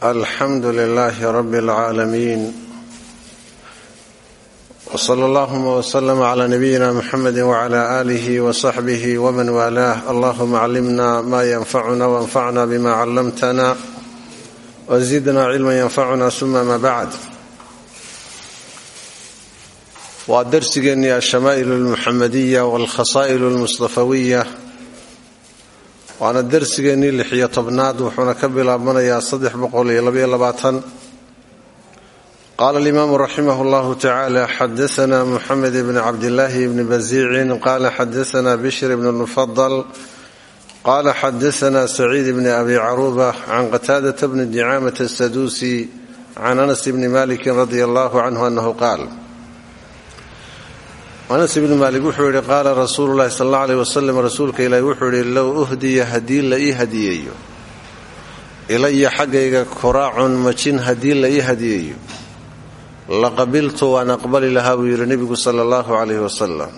alxamdu lilaahi rabi اlcaalamiin wsala allahuma wslama cla nabiyina muxamedi wcla aalihi wsaxbihi wman waalaah allahuma callimna ma yanfacuna wanfacna bima callamtana wzidna cilma yanfacuna suma ma bacd waa darsigeennii alshamaa'il almuxamadiya walkhasaa'il almustafawiya waana darsigeennii lixiyo tobnaad wuxuuna ka bilaabanayaa qaala alimaamu raximah llahu tacaala xadaana muxamed bni cabdillaahi bni basiicin qaala xadaana bishr bni lmufadal qaala xadaana saciid bni abi caruuba can qataadata bni dicaamata asaduusi can anas bni maliki radia allahu canhu anahu qaal anas ibni maalik wuxuu yidhi qaala rasuulu llahi sal alla aleyh wasalam rasuulka ilaahi wuxuu yidhi low uhdiya haddii la ii hadiyeeyo ilaya xaggayga koraacun majin haddii la ii hadiyeeyo la qabiltu waan aqbali lahaa buu yidhi nebigu sala allahu calayhi wasalam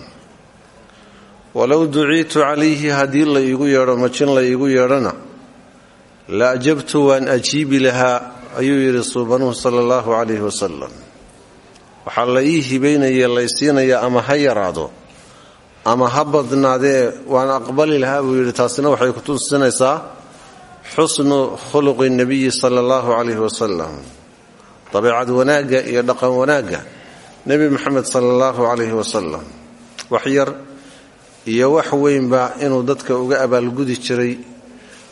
walow duciitu calayhi haddii la iigu yeedho majin la iigu yeedhona la ajabtu waan ajiibi lahaa ayuu yidhi suubanuhu sala allahu calayhi wasalam waxaa la ii hibaynaya laysiinaya ama ha yaraado ama ha badnaadee waan aqbali lahaa buu yidhi taasina waxay ku tusinaysaa xusnu khuluqi nebiyi sala allahu calayhi wasalam dabeecad wanaagga iyo dhaqan wanaagga nebi moxamed sala allahu calayhi wasalam wax yar iyo wax weynba inuu dadka uga abaalgudi jiray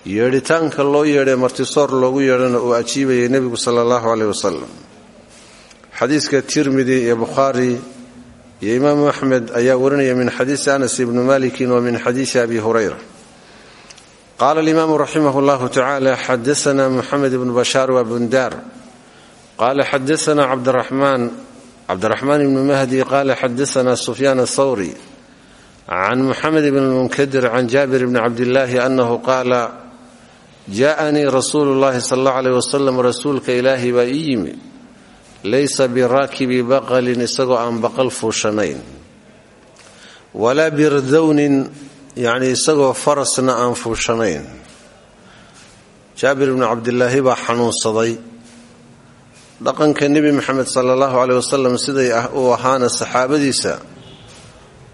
yeedhitaanka loo yeedhay martisoor loogu yeedhana uu ajiibayay nebigu sala allahu calayhi wasalam xadiiska tirmidi iyo bukhaari iyo imaamu axmed ayaa warinaya min xadiisi anas ibni malikin wa min xadiisi abi hurayra. Qaala alimaamu raximah llahu tacaala xadaana muxamed ibnu bashaar wa bundaar. Qaala xadaana cabdiraxmaan. Cabdiraxmaan ibnu mahdi qaala xadaana sufyaan athawri can muxamed ibn lmunkadir can jaabir bni cabdillaahi anahu qaala jaaanii rasuulu llahi sal allahu aleyh wasalam rasuulka ilaahi baa ii yimi laysa biraakibi baqalin isagoo aan baqal fuushanayn. Walaa birdownin yacnii isagoo farasna aan fuushanayn. Jaabir ibnu cabdilaahi baa xanuunsaday. Dhaqanka nebi moxamed sala allahu caleyh wasalam siday uu ahaana saxaabadiisa.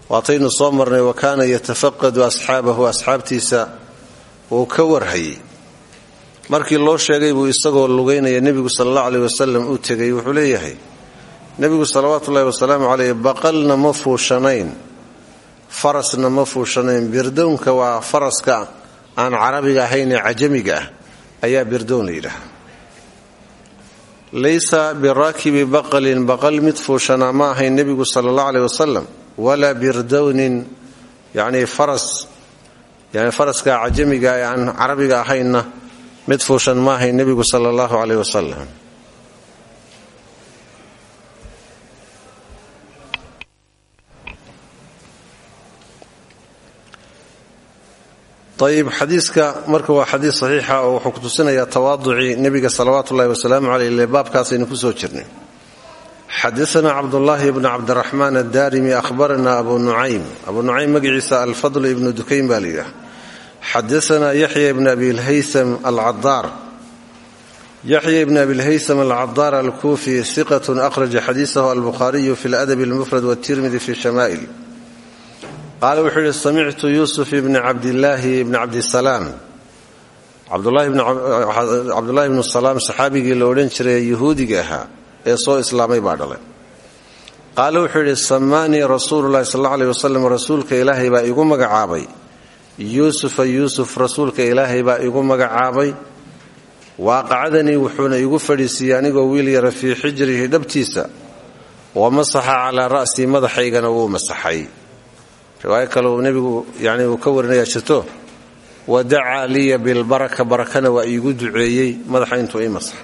Waataynu soo marnay wa kaana yatafaqadu asxaabahu asxaabtiisa uu ka warhayay markii loo sheegay buu isagoo lugaynaya nebigu sala allahu aleyh wasalam u tegay wuxuu leeyahay nebigu salawaatu ullahi wasalaamu caleyh baqalna ma farasna ma fuushanayn birdownka waa faraska aan carabiga ahayn ee cajamiga ah ayaa birdown la laysa biraakibi baqalin baqal mid fuushanaa ma ahayn nebigu sala allahu aleyh wasalam walaa birdownin yacnii faras yani faraska cajamiga ee aan carabiga ahaynna mid fuushan maahay nebigu sala allahu caleyh wasalam ayib xadiiska marka waa xadiis saxiixa oo wuxuu ku tusinayaa tawaaducii nebiga salawaatu ullahi wasalaamu caleyh ile baabkaasaynu ku soo jirnay. Xadaana cabdullaahi bnu cabdiraxmaan addaarimi ahbarana abu nucaym. Abu nucaym magaciisa alfadl ibnu dukayn baa layidhaha xadaana yaxya bn abi lhaysam alcadaar yaxya ibn abi lhaysam alcadaar alkuufi iqat akhraja xadiisahu albukhaariyu fi ladab almufrad wtirmidi fi shamaa'il qaala wuxuu yihi samictu yuusuf ibni cabdilaahi ibni cabdisalaam cabdulahi bnu salaam saxaabigii la odhan jiray yahuudiga ahaa ee soo islaamay baa dhalay qaala wuxuu yidhi samaanii rasuulu llahi sal aleh wasalam rasuulka ilaahay baa igu magacaabay yuusufa yuusuf rasuulka ilaahay baa igu magacaabay. Waaqacadanii wuxuuna igu fadhiisiiyey anigoo wiil yara fii xijrihi dhabtiisa. Wa masaxa calaa ra'sii madaxaygana wuu masaxay. Riwaayo kale uu nebigu yani uu ka warinayaa jirto wa dacaa liya bilbaraka barakana waa iigu duceeyey madaxa intuu ii masax.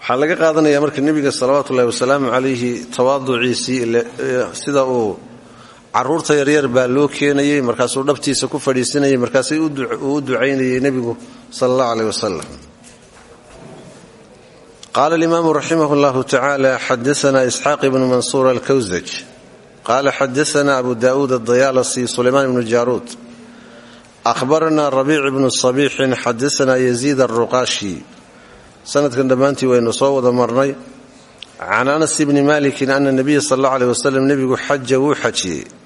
Waxaa laga qaadanayaa marka nebiga salawaatu ullahi wasalaamu calayhi tawaaduciisii sida uu carruurta yaryar baa loo keenayey markaasuu dhabtiisa ku fadhiisinayay markaasay uu u ducaynayay nebigu sala allahu aleyh wasalam qaala alimaamu raximah llahu tacaala xadaana isxaaq ibnu mansuur alkawsaj. Qaala xadaana abu daa'uud adayaalasi sulaymaan ibnu jaaruud. Ahbarana rabiic ibnu sabiixin xadaana yaziid alruqaashi. Sanadkan dhammaantii waynu soo wada marnay. Can anas ibni malikin ana nabiya sal alla aleh wasalam nebigu xaja wuu xajiyey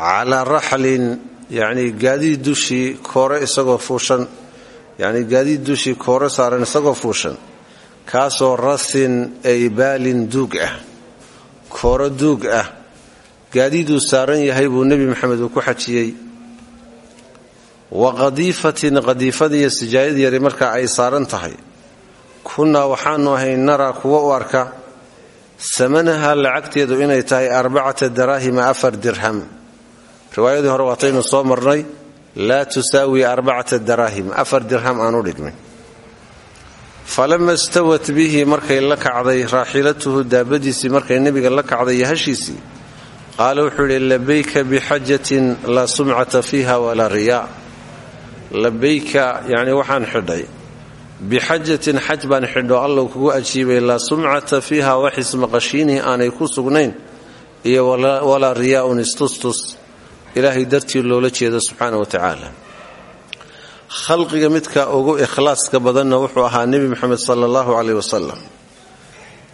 calaa raxlin yacnii gaadiid dushii koore isagoo fuushan yacnii gaadiid dushii saaran isagoo fuushan. Kaasoo rasin ay baalin duug ah kooro duug ah. Gaadiiduu saaran yahay buu nebi maxamed uu ku xajiyey. Wa qadiifatin qadiifadiiyo sijaayad yari markaa ay saaran tahay. Kunnaa waxaanu ahay naraa kuwa u arka samanaha lacagteedu inay tahay arbacata daraahima afar dirham riwaayadii hore waataynu soo marnay laa tusaawi arbacata daraahim afar dirham aan u dhigmin. Falama stawat bihi markay la kacday raaxilatuhu daabadiisii markay nebiga la kacday iyo hashiisii qaala wuxuu idhi labayka bixajatin laa sumcata fiiha walaa riyaa. Labayka yacni waxaan xidhay bixajatin xaj baan xidho allow kugu ajiibay laa sumcata fiiha waxis maqashiinii aanay ku sugnayn iyo walaa riyaaun istustus ilaahay dartii loola jeedo subxaana wa tacaala. Khalqiga midka ugu ikhlaaska badanna wuxuu ahaa nebi moxamed sala allahu caleyh wasalam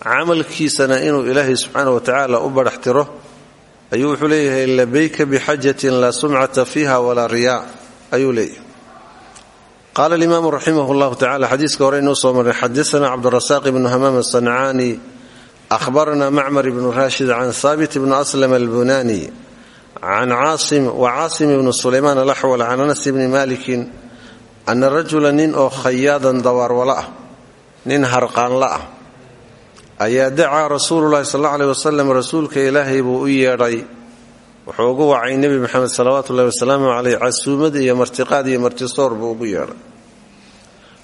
camalkiisana inuu ilaahay subxaana wa tacaala u badhaxtiro ayuu wuxuu leeyahay labayka bixajatin laa sumcata fiiha walaa riyaa ayuu leeyahay. Qaala alimaamu raximah llahu tacala xadiiska hore inuu soo maray xadaana cabdurasaaq ibnu hamaam asancaani ahbarana macmar ibnu raashid can haabit ibnu aslam albunani can caasim ibnu sulaymaan alaxwal can anas ibni malikin ana rajula nin oo khayaadan dawaarwala ah nin harqaanla ah ayaa dacaa rasuululahi sal alla aleh wasalam rasuulka ilaahay buu u yeedhay wuxuu ugu wacay nebi maxamed salawaatu ullahi wasalaamu caleyh casuumad iyo martiqaad iyo martisoor buu ugu yeedhay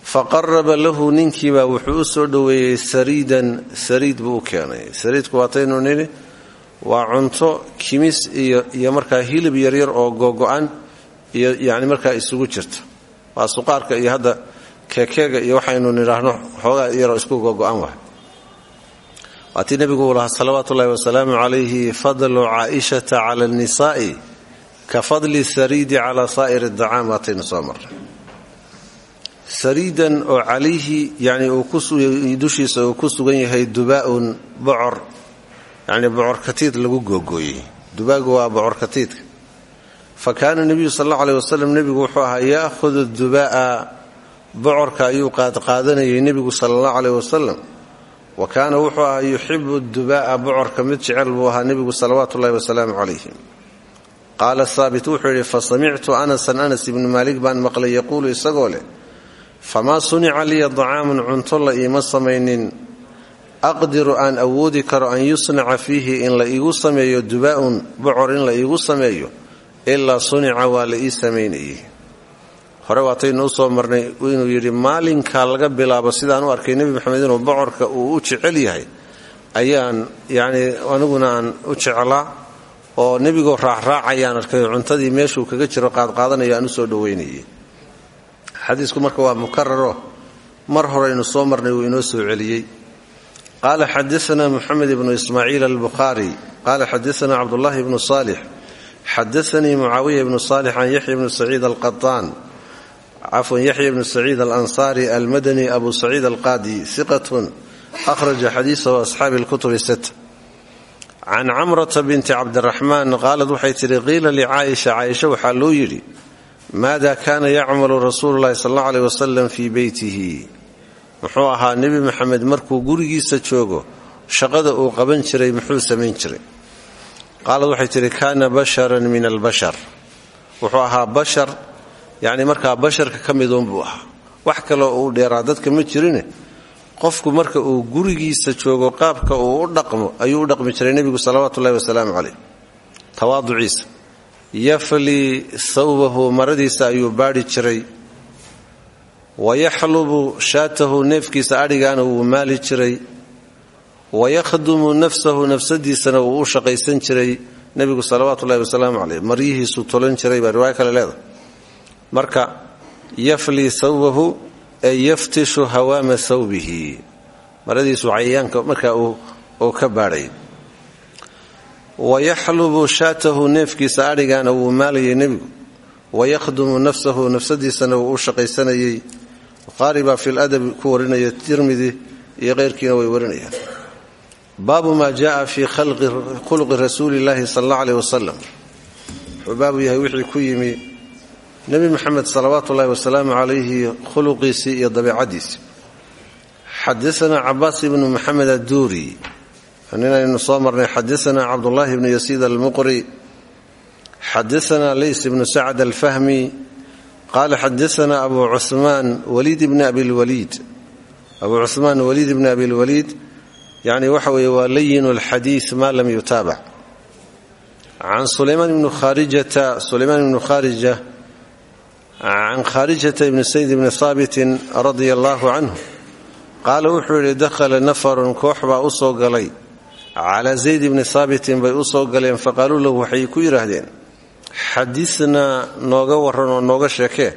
fa qaraba lahu ninkiibaa wuxuu u soo dhoweeyey sariidan sariid waa cunto kimis iyo markaa hilib yaryar oo googo-an iyo yani markaa isugu jirta. Waa suqaarka iyo hadda keekeega iyo waxaynu nidhaahno xoogaa yaroo isku googo-an waay. Waatii nebigu lahaa salawaatu ullahi wasalaamu calayhi fadlu caaishata cala alnisaa'i ka fadli sariidi calaa saa'ir dacaam waataynu soo marnay. Sariidan oo calayhi yani dushiisa uu ku sugan yahay dubaa'un bocor yani bocor katiid lagu googooyey. Dubaagu waa bocor katiidka fa kaana nebiyu sal allau aleh wasalam wuxuu ahaa ya'hudu dubaa'a bocorka ayuu qaadqaadanayay nebigu sala allahu aleyh wasalam wa kaana wuxuu ahaa yuxibu dubaa'a bocorka mid jecel buu ahaa nebigu salawaatu ullahi wasalaamu calayhi qaala haabit wuxuu yidhi fa samictu anasan anas ibnu maalik baan maqlay yaquulu isagoo leh famaa sunica liya dacaamun cunto iima samaynin aqdiru aan awoodi karo an yusnaca fiihi in la iigu sameeyo dubaa'un bocor in la iigu sameeyo ilaa sunica waa la ii samaynayey hore waataynu u soo marnay inuu yidhi maalinkaa laga bilaabo sidaan u arkay nebi maxamed inuu bocorka uu u jecel yahay ayaan yacnii aniguna aan u jeclaa oo nebigoo raacraacayaan arkay cuntadii meeshuu kaga jiro qaadqaadanaya aan soo dhoweynayay xadiisku marka waa mukararo mar horeynu soo marnay wuu soo celiyey qaala xadaana muxamed ibnu ismaaciil albukhaari qaala xadaana cabdullahi ibnu saalix xadaanii mucaawiya ibnu saalix can yaxya bni saciid alqataan cafwan yaxya bni saciid alansaari almadani abu saciid alqaadi iqatun ahraja xadiisahu asxaabi lkutubi sit can camrata binti cabdiraxmaan qaalad waxay tidhi qiila licaaisha caaisha waxaa loo yidhi maada kaana yacmalu rasuulu llahi sal allau aleh wasalam fii beytihi muxuu ahaa nebi maxamed markuu gurigiisa joogo shaqada uu qaban jiray muxuu samayn jiray. Qaalad waxay tidhi kaana basharan min albashar. Wuxuu ahaa bashar yacni markaa basharka ka miduunbuu ahaa. Wax kaloo uu dheeraa dadka ma jirine. Qofku marka uu gurigiisa joogo qaabka uu u dhaqmo ayuu u dhaqmi jiray nebigu salawaatu ullahi wasalaamu caleyh tawaaduciisa. Yaflii sawbahu maradiisa ayuu baadhi jiray wayaxlubu shaatahu neefkiisa adhigaana wuu maali jiray wayakhdumu nafsahu nafsadiisana wuu u shaqaysan jiray nebigu salawaatu ullahi wasalaamu caleyh maryihiisuu tolan jiray baa riwaayo kale leedahay marka yaflii sawbahu ee yaftishu hawaama sawbihi maradiisu cayayaanka markaa uu ka baadhay wayaxlubu shaatahu neefkiisa adhigaana wuu maalayay nebigu wayakhdumu nafsahu nafsadiisana shaqaysanayey bukhaari baa fi ladabi ku warinaya tirmidi iyo keyrkiina way warinayaan. Baabu maa jaaa fii khuluqi rasuuli illaahi sal alla aleh wasalam wuxuu baabu yahay wixii ku yimi nebi moxamed salawaatu ullahi wasalaamu calayhi khuluqiisii iyo dabeicadiisii xadaanaa cabaas ibnu maxamed adduuri. Ninaynu soo marnay xadaanaa cabdullaahi bnu yasiid almuqri. Xadaanaa leys ibnu sacd alfahmi qaala xadaanaa abu cumaan waliid bni abilwaliid abu cumaan waliid bni abilwaliid yani waxa weeye waa layin alxadiid maa lam yutaabac can sulaymaan ibnu khaarijata sulaymaan ibnu khaarija can khaarijata ibni sayd ibni haabitin radia allaahu canhu qaala wuxuu yidhi dakhala nafarun koox baa u soo galay calaa zayd ibni haabitin bay u soo galeen faqaaluu lahu waxay ku yidhaahdeen xadinaa nooga waran oo nooga sheekee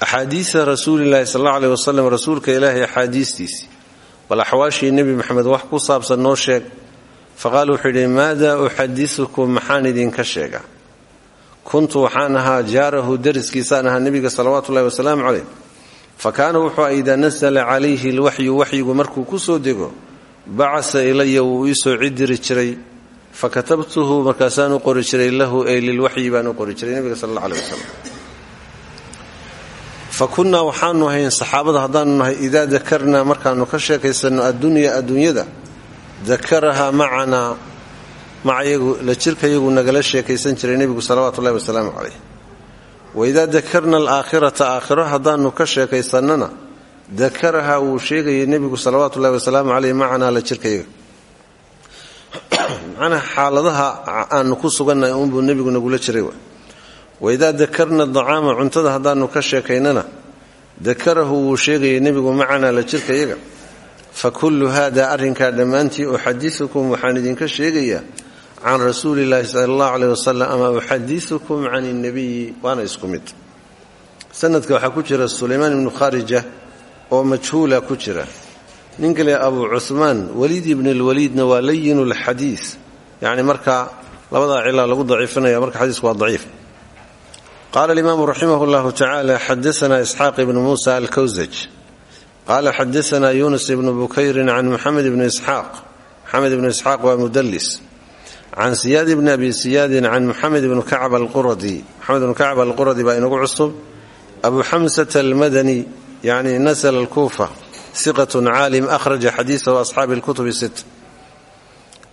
axaadiisa rasuulilaahi sal alla aleh wasalam rasuulka ilaahay axaadiistiisii bal axwaashii nebi maxamed wax ku saabsan noo sheeg. Faqaala wuxuu yidhi maada uxadisukum maxaan idinka sheega kuntu waxaan ahaa jaarahu dariskiisaan ahaa nebiga salawaatu ullahi wasalaamu caleyh fa kaana wuxuu a idaa nasala calayhi lwaxyu waxyigu markuu ku soo dego bacasa ilaya wuu iisoo cidiri jiray fa katabtuhu markaasaan u qori jiray lahu ay lilwaxyi baan u qori jiray nebiga sal alla aleh wasalam fa kunnaa waxaanu ahayn saxaabada haddaanu nahay idaa dakarnaa markaanu ka sheekaysanno addunya adduunyada dakarahaa macanaa macayagu la jirkayagu nagala sheekaysan jiray nebigu salawaatu ullahi wasalaamu caleyh wa idaa dakarna alaakhirata aakhiro haddaanu ka sheekaysannana dakarahaa wuu sheegayay nebigu salawaatu ullahi wasalaamu caleyh macanaa la jirkayaga macnaha xaaladaha aanu ku sugannahay uunbuu nebigu nagula jiray waidaa dakarna dacaama cuntada haddaanu ka sheekaynana dakarahu wuu sheegayay nebigu macanaa la jirka yaga fa kullu haada arrinkaa dhammaantii uxadisukum waxaan idinka sheegayaa can rasuulillaahi sala allahu caleyh wasalam ama uxadisukum can innabiyi waana isku mid. Sanadka waxaa ku jira sulaymaan ibnu khaarija oo majhuula ku jira nin kale abu cuhmaan waliid ibn lwaliidna waa layin lxadiis yani markaa labadaa cilaa lagu daciifinaya marka xadiisku waa daciif. Qala alimaamu raximah llahu tacala xadaana isxaaq ibnu muusa alkawsaj. Qala xadaana yunus ibnu bukayrin can muxamed ibni isxaaq. Muxamed ibnu isxaaq waa mudlis can siyaad ibni abi siyaadin can muxamed ibnu kacb alquradi. Muxamed ibnu kacb alquradi baa inagu cusub. Abu xamsata almadani yani nasla alkuufa iqat caalim ahraja xadiisahu asxaabi lkutubi sit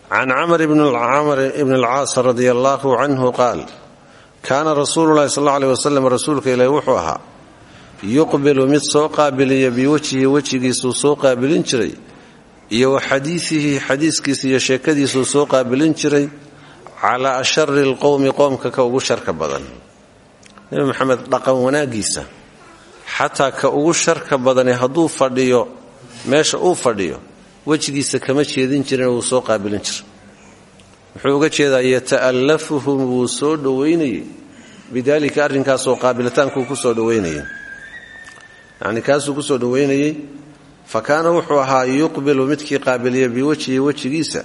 can camr ibn alcaas radi allahu canhu qaal kaana rasuulu lahi sal aleh wasalam rasuulka ilaahi wuxuu ahaa yuqbilu mid soo qaabiliya biwajhihi wejigiisuu soo qaabilin jiray iyo wa xadiidihi xadiiskiisa iyo sheekadiisuu soo qaabilin jiray calaa ashari alqowmi qoomka ka ugu sharka badan. Nebi maxamed xataa ka ugu sharka badane hadduu fadhiyo meesha uu fadhiyo wejigiisa kama jeedin jirin wuu soo qaabilin jiray wuxuu uga jeedaa yata'allafuhum wuu soo dhowaynayey bidaalika arrinkaasoo qaabilitaankuu ku soo dhowaynayay yacni kaasuu ku soo dhowaynayey fa kaana wuxuu ahaa yuqbilu midkii qaabiliya biwajhihi wejigiisa.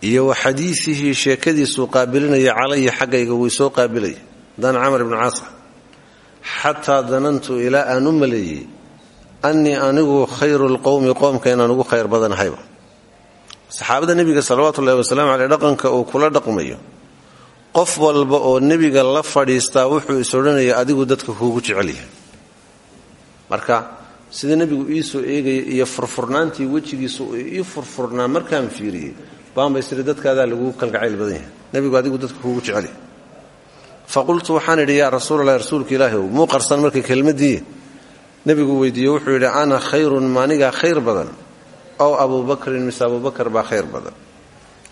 Iyo wa xadiidihi sheekadiisuu qaabilinaya calaya xaggayga wuu soo qaabilaya dan camar ibnu caasa xataa danantu ilaa aan u maleeyey annii anigu khayru lqowmi qoomka inaan ugu khayr badanahayba saxaabada nebiga salawaatu ullahi wasalaamu caleyh dhaqanka uu kula dhaqmayo qof walba oo nebiga la fadhiistaa wuxuu is odhanaya adigu dadka kuugu jecel yahay. Marka sida nebigu iisoo eegaya iyo furfurnaantii wejigiisu ii furfurnaa markaan fiiriyey baanbaystiri dadkaadaa laguu kalgacayl badan yahay. Nebigu adigu dadka kuugu jecel yahay fa qultu waxaan idhi yaa rasuulalahi rasuulka ilaahi ow qarsan marka kelmadii nebigu weydiiye wuxuu yidhi ana khayrun maanigaa khayr badan ow abubakrin mise abubakar baa khayr badan.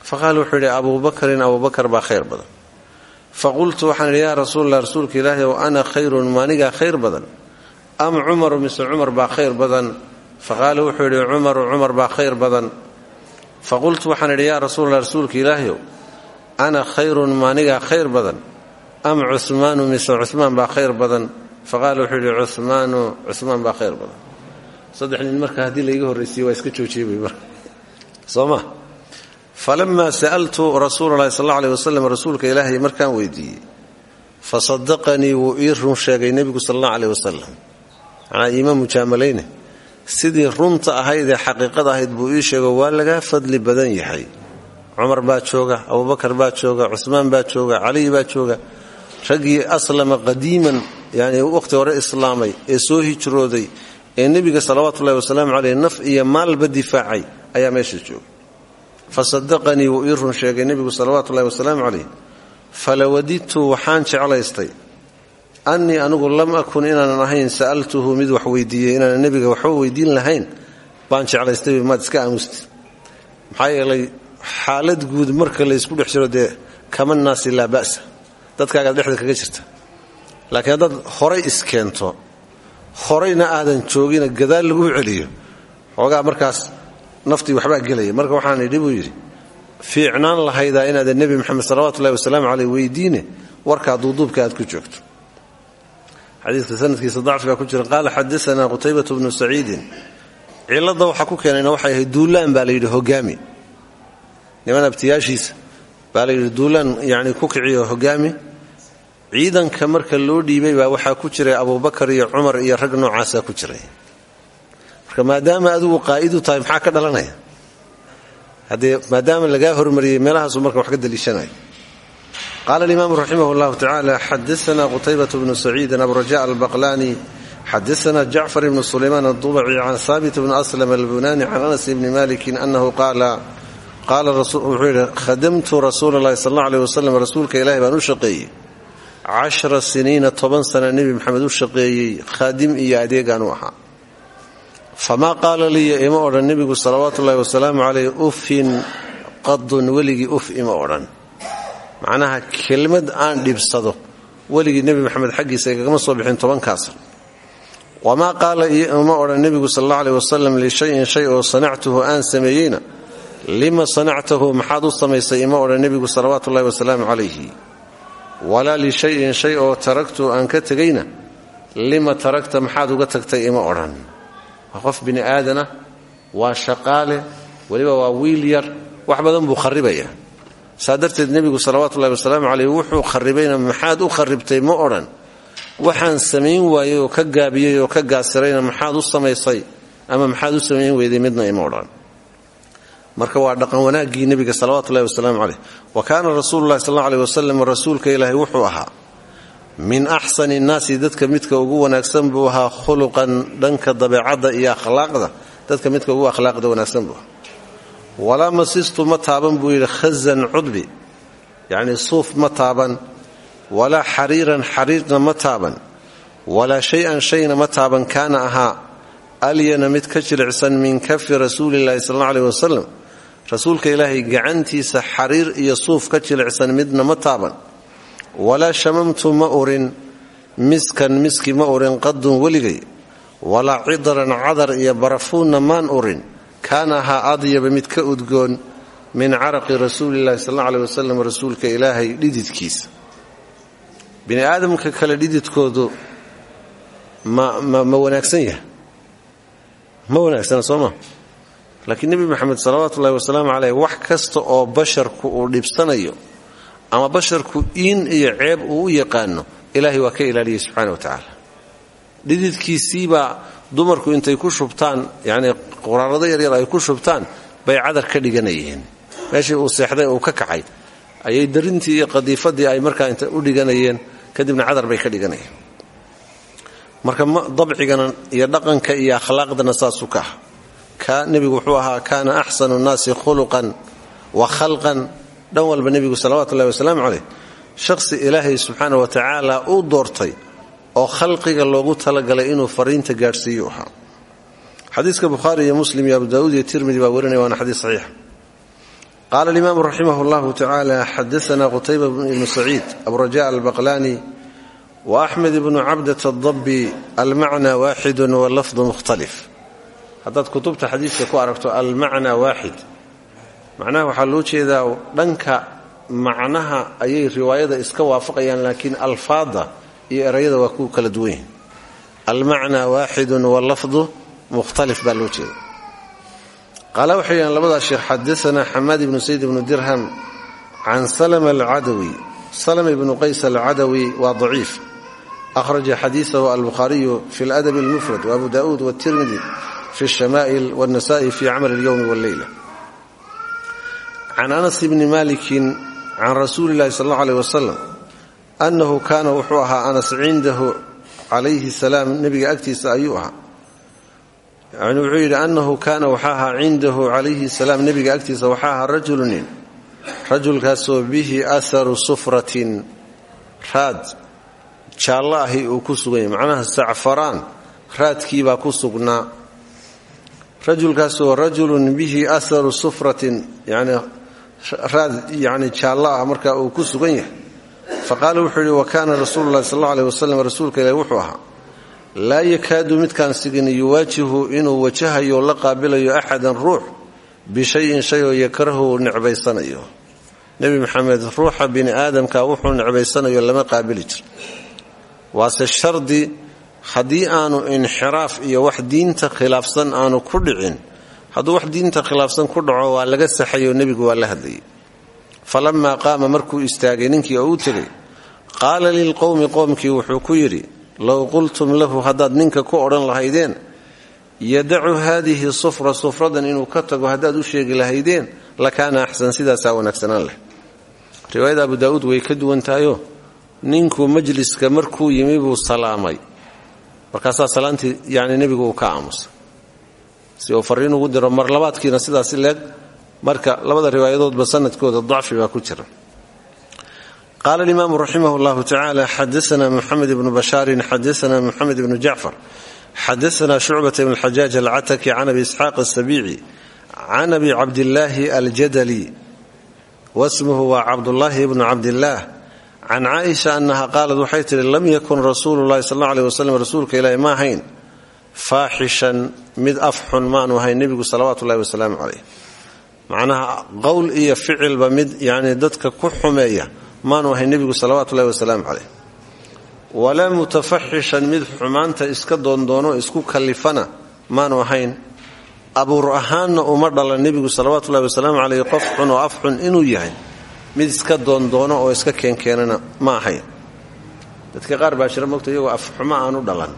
Fa qaala wuxuu yidhi abubakrin abubakar baa khayr badan. Fa qultu waxaan idhi yaa rasuulalah rasuulka ilaahi ana khayrun maanigaa khayr badan am cumaru mise cumar baa khayr badan? Fa qaala wuxuu yidhi cumaru cumar khayr badan. Fa qultu waxaan idhi yaa rasuulalah rasuulka ilaahi ana khayrun maanigaa khayr badan am cumaanu mise cumaan baa khayr badan? Faqaala wuxuu yidhi cumaanu cumaan baa khayr badan. Saddex nin marka haddii layga horraysiye waa iska joojiyey marka. Soo ma falamaa sa'altu rasuula lahi sal alla aleh wasalam rasuulka ilaahay markaan weydiiyey fa sadaqanii wuu ii run sheegay nebigu sal allah aleh wasalam manaa iima mujaamalayne sidii runta ahayd ee xaqiiqada ahayd buu ii sheego waa lagaa fadli badan yahay. Cumar baa jooga abubakar baa jooga cusmaan jooga raggii aslama qadiiman yani waqhti hore islaamay ee soo hijrooday ee nebiga salawaatuullahi wasalaamu caleyh naf iyo maalba difaacay ayaa meesha jooga. Fa sadaqanii wuu ii run sheegay nebigu salawaatuullahi wasalaamu caleyh falawadidtu waxaan jeclaystay. Annii anigu lam akun inaanan ahayn sa'altuhu mid wax weydiiyey inaanan nebiga waxba weydiin lahayn baan jeclaystay maad iska aamusti. Maxaa xaalad guud marka laysku dhex jiro dee kama naasi laa dadkaagaad dhexda kaga jirta. Laakiin haddaad horay iskeento horayna aadan joogina gadaal lagu celiyo xoogaa markaas naftii waxbaa gelaya. Marka waxaan idhi buu yidhi fiicnaan lahaydaa inaadan nebi moxamed salawatullahi wasalaamu caleyh weydiine warkaa duuduubka aad ku joogto. Xadiidka sanadkiisa dacfigaa ku jira qaala xadaanaa qutaybatu bnu saciidin. Cilada waxaa ku keenayna waxay duulaan baa la yidhi hogaami. Niman abtiyaashiisa baa la yidhi duulaan yani ku kiciyo hogaami ciidanka marka loo dhiibay baa waxaa ku jiray abubakar iyo cumar iyo rag noocaasaa ku jiray. Marka maadaama adigu qaa'idu tahay maxaa ka dhalanaya? Haddee maadaama lagaa hormariyey meelahaasu marka wax ka daliishanaya. Qaala alimaamu raximah llahu tacaala xadaana qutaybatu bnu saciidin aburaja albaqlani xadaana jacfar ibnu sulaymaan adubaci can haabit bni aslam albunani can anas bni malikin anahu qaala qaala wuxuu yidhi khadamtu rasuula llahi sal alla aleh wasalam rasuulka ilaahi baan u shaqeeyey. Cashra siniina toban sana nebi maxamed u shaqeeyey khaadim iyo adeegaan u ahaa. Famaa qaala liya ima odhan nebigu salawaatu ullahi wasalaamu caleyh ufin qadun weligii uf ima odhan. Macnaha kelmad aan dhibsado weligii nebi maxamed xaggiisa igagama soo bixin tobankaasa wamaa qaala ima odhan nebigu sal alla aleh wasalam lishayin shay oo sanactuhu aan sameeyeyna lima sanactahu maxaad u samaysay ima odhan nebigu salawaatu ullahi wasalaamu calayhi? Walaa lishayin shay oo taragtu aan ka tegayna? Lima taragta maxaad uga tagtay ima odhan? Waa qof bini aadana waa shaqaale weliba waa wiil yar wax badan buu kharibaya saa darteed nebigu salawaatuullahi wasalaamu caleyh wuxuu kharibayna maxaad u kharibtay ma odhan? Waxaan samayn waayey oo ka gaabiyey oo ka gaasirayna maxaad u samaysay? Ama maxaad u samayn weyday midna ima odhan marka waa dhaqan wanaaggii nebiga salawatullahi wasalaamu caleyh wa kaana rasuululahi sal aleh wasalam rasuulka ilaahay wuxuu ahaa min axsani nnaasi dadka midka ugu wanaagsan buu ahaa khuluqan dhanka dabeecadda iyo akhlaaqda. Dadka midka ugu akhlaaqda wanaagsan buu ahaa. Masistu ma taaban buu yidhi khazan cudbi. Yacnii suuf ma taaban walaa xariiran xariirna ma taaban walaa shay-an shayna ma taaban kaana ahaa alyana mid ka jilicsan min kafi rasuulillahi sal alla aleh wasalam rasuulka ilaahay gacantiisa xariir iyo suuf ka jilicsan midna ma taaban. Walaa shamamtu ma urin miskan miski ma urin qadun weligay. Walaa cidaran cadar iyo barafuunna maan urin kaana ahaa adyaba mid ka udgoon min caraqi rasuulillahi sal aleh wasalam rasuulka ilaahay dhididkiisa. Bini aadamka kale dhididkoodu ma wanaagsan yahay. Ma wanaagsana soo maa laakiin nebi maxamed salawaatu ullahi wasalaamu caleyh wax kasta oo basharku uu dhibsanayo ama basharku iin iyo ceeb uu u yaqaano ilaahay waa ka ilaaliyey subxaana wa tacaala. Dhididkiisiibaa dumarku intay ku shubtaan yacnii quraarado yaryar ay ku shubtaan bay cadar ka dhiganayeen meeshii uu seexday uu ka kacay ayay darintii iyo qadiifadii ay markaa inta u dhiganayeen kadibna cadar bay ka dhiganayeen. Marka dabcigana iyo dhaqanka iyo akhlaaqdana saasuu ah nebigu wuxuu ahaa kaana axsanu nnaasi khuluqan wa khalqan. Dhan walba nebigu salawatu ullahi wasalaamu caleyh shaqsi ilaahay subxaana wa tacaala uu doortay oo khalqiga loogu talagalay inuu fariinta gaadhsiiyu ahaa. Xadiiska bukhaari iyo muslim iyo abu daauud iyo tirmidi baa warinaya waana xadiis saxiixa qaala alimaamu raximah llahu tacaala xadaana qutayba ibnu saciid aburaja albaqlani wa axmed ibnu cabdat adabbi almacna waaxidu walafdu mukhtalif haddaad kutubta xadiiska ku aragto almacna waaxid. Macnaha waxaa loo jeedaa dhanka macnaha ayay riwaayada iska waafaqayaan laakiin alfaada iyo erayada waa ku kala duwan yihiin almacnaa waaxidun wallafdu mukhtalif baa loo jeeda qaala waxay yidhahan labadaa sheekh xadaanaa xamaad ibnu sayd ibnu dirham can salama alcadawi. Salama ibnu qays alcadawi waa daciif. Akhraja xadiisahu albukhaariyu fi ladabi almufrad waabu daa'uud wاtirmidi fi اshamaa'il wاnnasa'i fi camal اlyowmi wاlleyla can anas bni malikin can rasuuli اllahi sal اllau aleyh wasalam annahu kaana wuxuu ahaa anas cindahu calayhi salaam nebiga agtiisa ayuu ahaa yani wuxuu yidhi annahu kaana waxaa ahaa cindahu calayhi salaam nebiga agtiisa waxaa ahaa rajulu nin rajulkaasoo bihi aharu sufratin raad jaallo ahi uu ku sugan yahy macnaha sacfaraan raadkiibaa ku sugnaa rajulkaasoo rajulun bihi aharu sufratin yani raad yani jaallo ah marka uu ku sugan yahay. Faqaala wuxuu yidhi wa kaana rasuulu llahi sal alla aleh wasalam rasuulka ilahi wuxuu ahaa laa yakaadu midkaan sigin yuwaajihu inuu wajahayo la qaabilayo axadan ruux bishayin shay oo yakrahu necbaysanayo. Nebi maxamed ruuxa bini aadamka wuxuu necbaysanayo lama qaabili jir waase shardi haddii aanu inxiraaf iyo wax diinta khilaafsan aanu ku dhicin hadduu wax diinta khilaafsan ku dhaco waa laga saxayo nebigu waa la hadlayay. Falamaa qaama markuu istaagay ninkii oo u tegay qaala lilqowmi qowmkii wuxuu ku yidhi low qultum lahu haddaad ninka ku odhan lahaydeen yadacu haadihi sufra sufradan inuu ka tago haddaad u sheegi lahaydeen lakaana axsan sidaasaa wanaagsanaan leh. Riwaayada abu daa'uud way ka duwan tahayoo ninkuu majliska markuu yimi buu salaamay markaasaa salaantii yani nebigu uu ka aamusay. Si uu farriin ugu diro mar labaadkiina sidaas leeg marka labada riwaayadoodba sanadkooda dacfi baa ku jira. Qaala alimaamu raximah llahu tacaala xadaana muxamed ibnu bashaarin xadaana muxamed ibnu jacfar xadaana shucbata ibn xajaaj alcataki can abi isxaaq asabiici can abi cabdillaahi aljadali wasmuhu waa cabdullaahi ibnu cabdillaah can caaisha annaha qaalad waxay tihi lam yakun rasuulu llahi sal alla aleh wasalam rasuulka ilaahi ma ahayn. Faaxishan mid afxun maanu ahayn nebigu salawaatu ullahi wasalaamu caleyh macnaha qowl iyo ficilba mid yani dadka ku xumeeya maanu ahayn nebigu salawaatu ullahi wasalaamu caleyh walaa mutafaxishan mid xumaanta iska doondoono isku kallifana maanu ahayn. Abuur ahaanna uma dhalan nebigu salawaatu ullahi wasalaamu caleyh xun af xun inuu yahay mid iska doondoono oo iska keenkeenana ma ahayn. Dadka qaar baa jira mogta iyagoo afxumo aanu dhalan.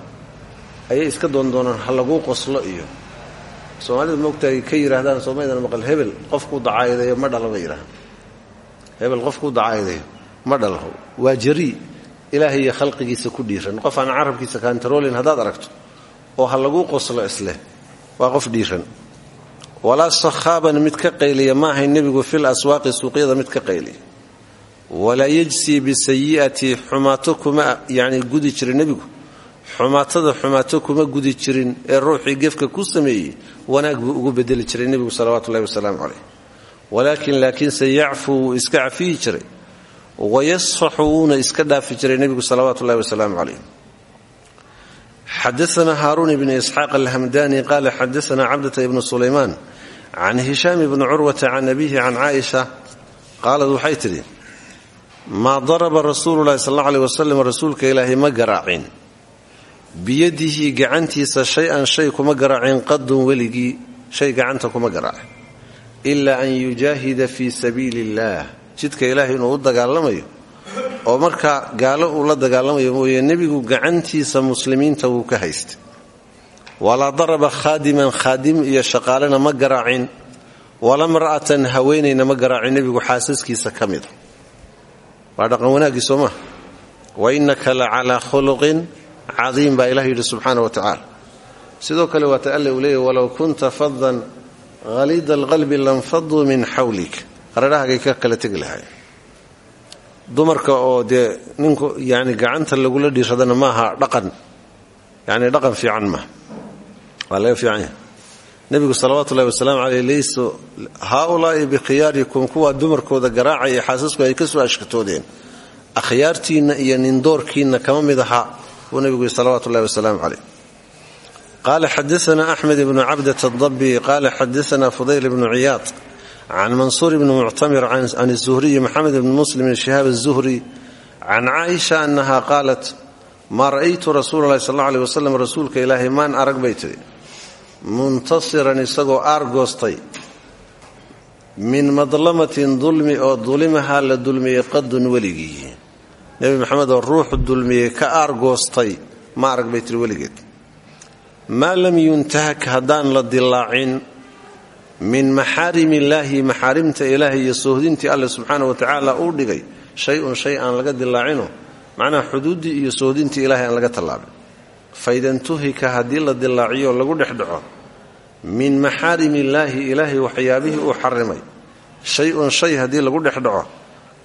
Ayay iska doondoonaan ha laguu qoslo iyo. Soomaalidu mogta ka yidhaahdaan soomaydana maqal hebel qofkuu dacaayadeeyo ma dhalo bay hebel qofkuu dacaayadeeyo ma dhalo waa jarii ilaahay iyo khalqigiisa ku dhiiran. Qof aan carabkiisa kantaroolin haddaad aragto oo ha laguu qoslo isleh waa qof dhiiran walaa sakhaaban mid ka qayliya ma ahayn nebigu fil aswaaqi suuqyada mid ka qayliya. walaa yejsii bisayi'ati xumaato kuma yani gudi jira nebigu. xumaatada xumaato kuma gudi jirin ee ruuxii gefka ku sameeyey wanaag buu ugu bedeli jiray nebigu salawaatu ullahi wasalaamu caleyh walaakin laakiinse yacfuu wuu iska cafiyi jiray wayasfaxu wuuna iska dhaafi jiray nebigu salawaatu ullahi caleyh xadaana haaruun ibni isxaaq alhamdani qaala xadaana cabdata ibnu sulaymaan can hishaam ibni curwata can abihi can caaisha qaalad waxay tidhi maa daraba rasuulu llahi sal alla aleh wasalam rasuulka ilaahay ma garaacin biyadihi gacantiisa shay-an shay kuma garaacin qadun weligii shay gacanta kuma garaacin ilaa an yujaahida fii sabiili illaah jidka ilaahay inuu u dagaalamayo oo markaa gaalo uu la dagaalamayo mooye nebigu gacantiisa muslimiinta wuu ka haystay. Walaa daraba khaadiman khaadim iyo shaqaalena ma garaacin wala mra'atan haweenayna ma garaacin nebigu xaasaskiisa ka mida waa dhaqan wanaaggii soo wa innaka la calaa khuluqin cadiim baa ilah yidhi subxaana wa tacaala. Sidoo kale waata alle uu leeyahy walow kunta fadan haliida alqalbi lanfaduu min xawlik. Qaradhahagay ka kala tegi lahay dumarka oo dee ninku yani gacanta lagula dhiiradana maaha dhaqan. Yani dhaqan fiican maaha waa fiican yahay. Nebigu salawaatu ullahi wasalaamu caleyh laysu haaulaa'i bikhiyaarikum kuwaa dumarkooda garaacaya xaasasku ay ka soo ashkatoodeen. Akhyaartiinna iyo nindoorkiinna kama mid ahaa buu nebigu yihi salawatu ullahi wasalaamu caleyh qaala xadaana axmed ibnu cabdat adabi qaala xadaana fudayl ibnu ciyaad can mansuur ibni muctamir can zuhriyi maxamed ibni muslim shihaab azuhri can caaisha annaha qaalat maa ra'aytu rasuula llahi sal alla aleh wasalam rasuulka ilaahay maan arag bay tidhi muntasiran isagoo aargoostay min madlamatin dulmi oo dulimahaa la dulmiyey qadun weligii nebi maxamed oo ruuxu dulmiyey ka aargoostay ma arag bay tiri weligeed maa lam yuntahak haddaan la dilaacin min maxaarim illaahi maxaarimta ilaahay iyo soohdintii alle subxaana wa tacaala uu dhigay shay-un shay aan laga dilaacino macnaha xuduuddii iyo soohdintii ilahay aan laga tallaabin. Faidantuhika haddii la dilaaciyo lagu dhex dhaco min maxaarim illaahi ilaahay waxyaabihii uu xarimay. Shay-un shay haddii lagu dhex dhaco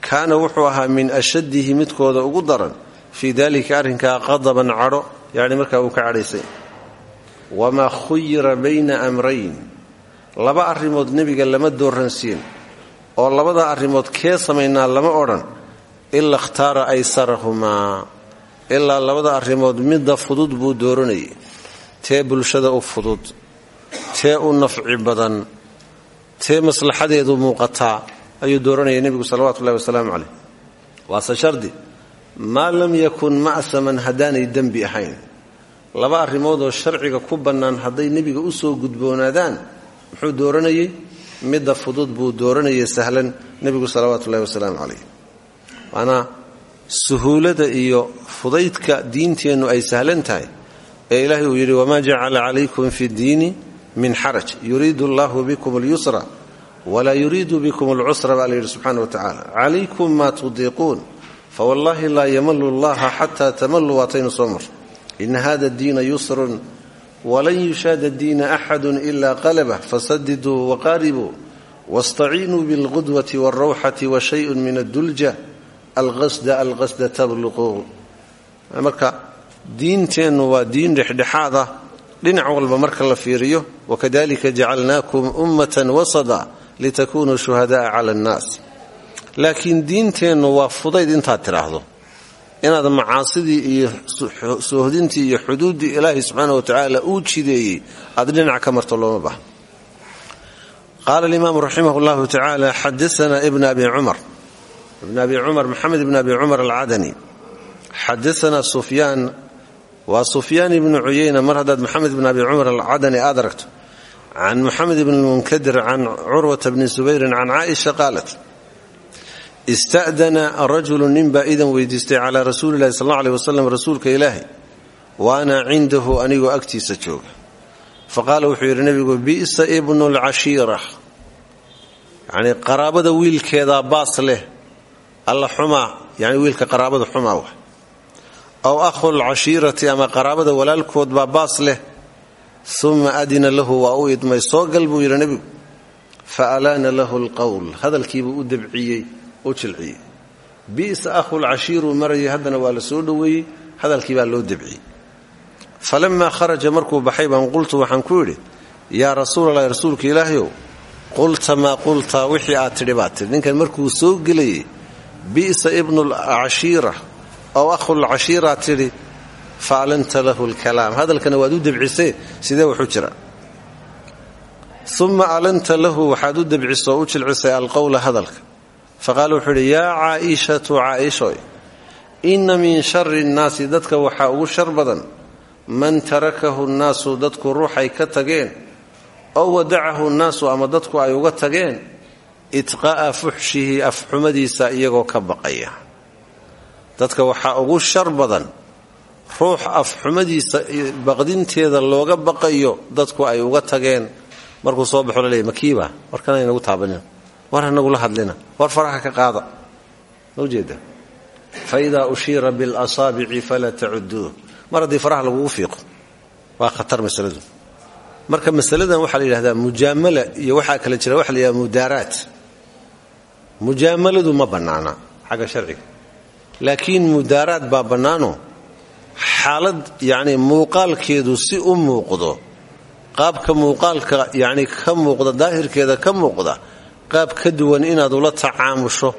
kaana wuxuu ahaa min ashaddihi midkooda ugu daran. Fii daalika arrinkaa qadaban cadho yacni markaa uu ka cadhaysay. Khuyira bayna amrayn laba arrimood nebiga lama dooransiin oo labada arrimood kee samaynaa lama odhan ila ikhtaara aysarahumaa ilaa labada arrimood midda fudud buu dooranayay tee bulshada u fudud tee u nafci badan tee maslaxadeedu muuqataa ayuu dooranayay nebigu salawatu ullahi wasalaamu caleyh waase shardi maa lam yakun ma'saman haddaanay dembi ahayn. Laba arrimoodoo sharciga ku bannaan hadday nebiga u soo gudboonaadaan muxuu dooranayey midda fudud buu dooranayay sahlan nebigu salawaatu ullahi wasalaamu caleyh maanaa suhuulada iyo fudaydka diinteennu ay sahlan tahay ee ilaahay uu yidhi wamaa jacala calaykum fi ddiini min xaraj. Yuriidu allahu bikum alyusra walaa yuriidu bikum alcusra baa la yidhi subxana wa tacala calaykum maa tudiiquun fawallaahi laa yamalu allaha xataa tamaluu waataynu soo mar ina hada diina yusrun walan yushaada diina axadu ila qalabah fasadiduu waqaaribuu wastaciinuu bilqudwati walrawxati wa shayun min addulja alqasda alqasda tabluquu marka diinteennu waa diin dhexdhexaad ah dhinac walba marka la fiiriyo wakadalika jacalnaakum ummatan wasada litakunuu shuhada'a cala annaas. Laakiin diinteennu waa fudayd intaad tidhaahdo inaad macaasidii iyo soohdintii iyo xuduuddii ilaahay subxaana wa tacaala uu jideeyey aad dhinac ka marto looma baha qaala alimaamu raximah llahu tacaala xadaana ibn abi cumar. Ibn abi cumar maxamed ibn abi cumar alcadani. Xadaana sufyaan. Waa sufyaan ibnu cuyeyna mar haddaad maxamed ibn abi cumar alcadani aad aragto. Can muxamed ibn lmunkadir can curwata bni subayrin can caaisha qaalat ista'dana rajulu nin baa idan weydiistay calaa rasuuli lahi sal aleh wasalam rasuulka ilaahay wa ana cindahu anigoo agtiisa jooga fa qaala wuxuu yidhi nebigu bi'sa ibnu lcashiira yacnii qaraabada wiilkeedaa baas leh alla xumaa yani wiilka qaraabada xumaa wa aw akhulcashiirati ama qaraabada walaalkood baa baas leh uma adina lahu waa u idmay soo gal buu yidhi nebigu fa alaana lahu lqowl hadalkiibuu u dabciyey u jilciyey bi'sa akhulcashiiruu marayay haddana waa la soo dhoweeyey hadalkii baa loo dabciyey. Falamaa kharaja markuu baxay baan qultu waxaan ku yidhi yaa rasuulalahi rasuulka ilaahayow qulta maa qulta wixii aad tidhi baad tidhi. Ninkan markuu soo gelayay bi'sa ibnu lcashiira ow akhulcashiiraad tidhi fa alanta lahu lkalaam. Hadalkana waad u debcisee sidee waxu jira? Uma alanta lahu waxaad u debcisoo u jilcisay alqowla hadalka faqaala wuxuu yidhi yaa caaishatu caaishoy inna min shari nnaasi dadka waxaa ugu shar badan man tarakahu nnaasu dadku ruuxay ka tageen ow wadacahu nnaasu ama dadku ay uga tageen itqaa'a fuxshihi afxumadiisa iyagoo ka baqaya. Dadka waxaa ugu shar badan ruux afxumadiisa baqdinteeda looga baqayo dadku ay uga tageen. Markuu soo baxo laleeya makiiba warkana inagu taabanina war hanagula hadlina. War faraha ka qaada. Ma ujeeda fa idaa ushiira bilasaabici falaa tacuduuh mar haddii faraha lagugu fiiqo waa khatar masaladu. Marka masaladan waxaa la yidhahdaa mujaamala iyo waxaa kale jira waxa la yidhahda mudaaraat. Ma bannaana xagga sharciga. Laakiin mudaaraad baa bannaano xaalad yacni muuqaalkeedu si u qaabka muuqaalka yacni ka muuqda daahirkeeda ka muuqda qaab ka duwan inaad ula tacaamusho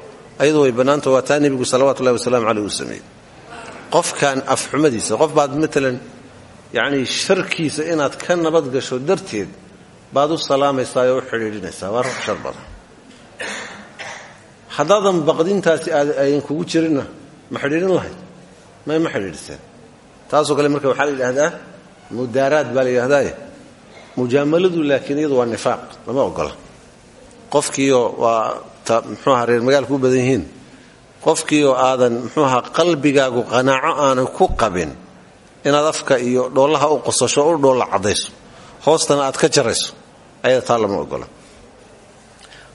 ayadu way bannaanta waa taa nebigu salawatu ullahi wasalaamu caleyh uu sameeyey. Qofkan afxumadiisa qof baad maalan yacnii sharkiisa inaad ka nabad gasho darteed baad u salaamaysaa oo u xidhiidhinaysaa. Waa ruux shar baqdintaasi ayan kugu jirinna ma xidhiidhin lahayd. May ma xidhiidhiseen. Taasoo kale marka waxaa la yidhahdaa mudaaraad baa la mujaamaladu laakiin iyadu waa nifaaq lama ogola qofkiioo waa muxuuaha reer magaalku u badan yihiin. Qofkii oo aadan muxuuahaa qalbigaagu qanaaco aanan ku qabin inaad afka iyo dhoolaha u qosasho u dhoolla hoostana aad ka jarayso. Ayada taa lama ogola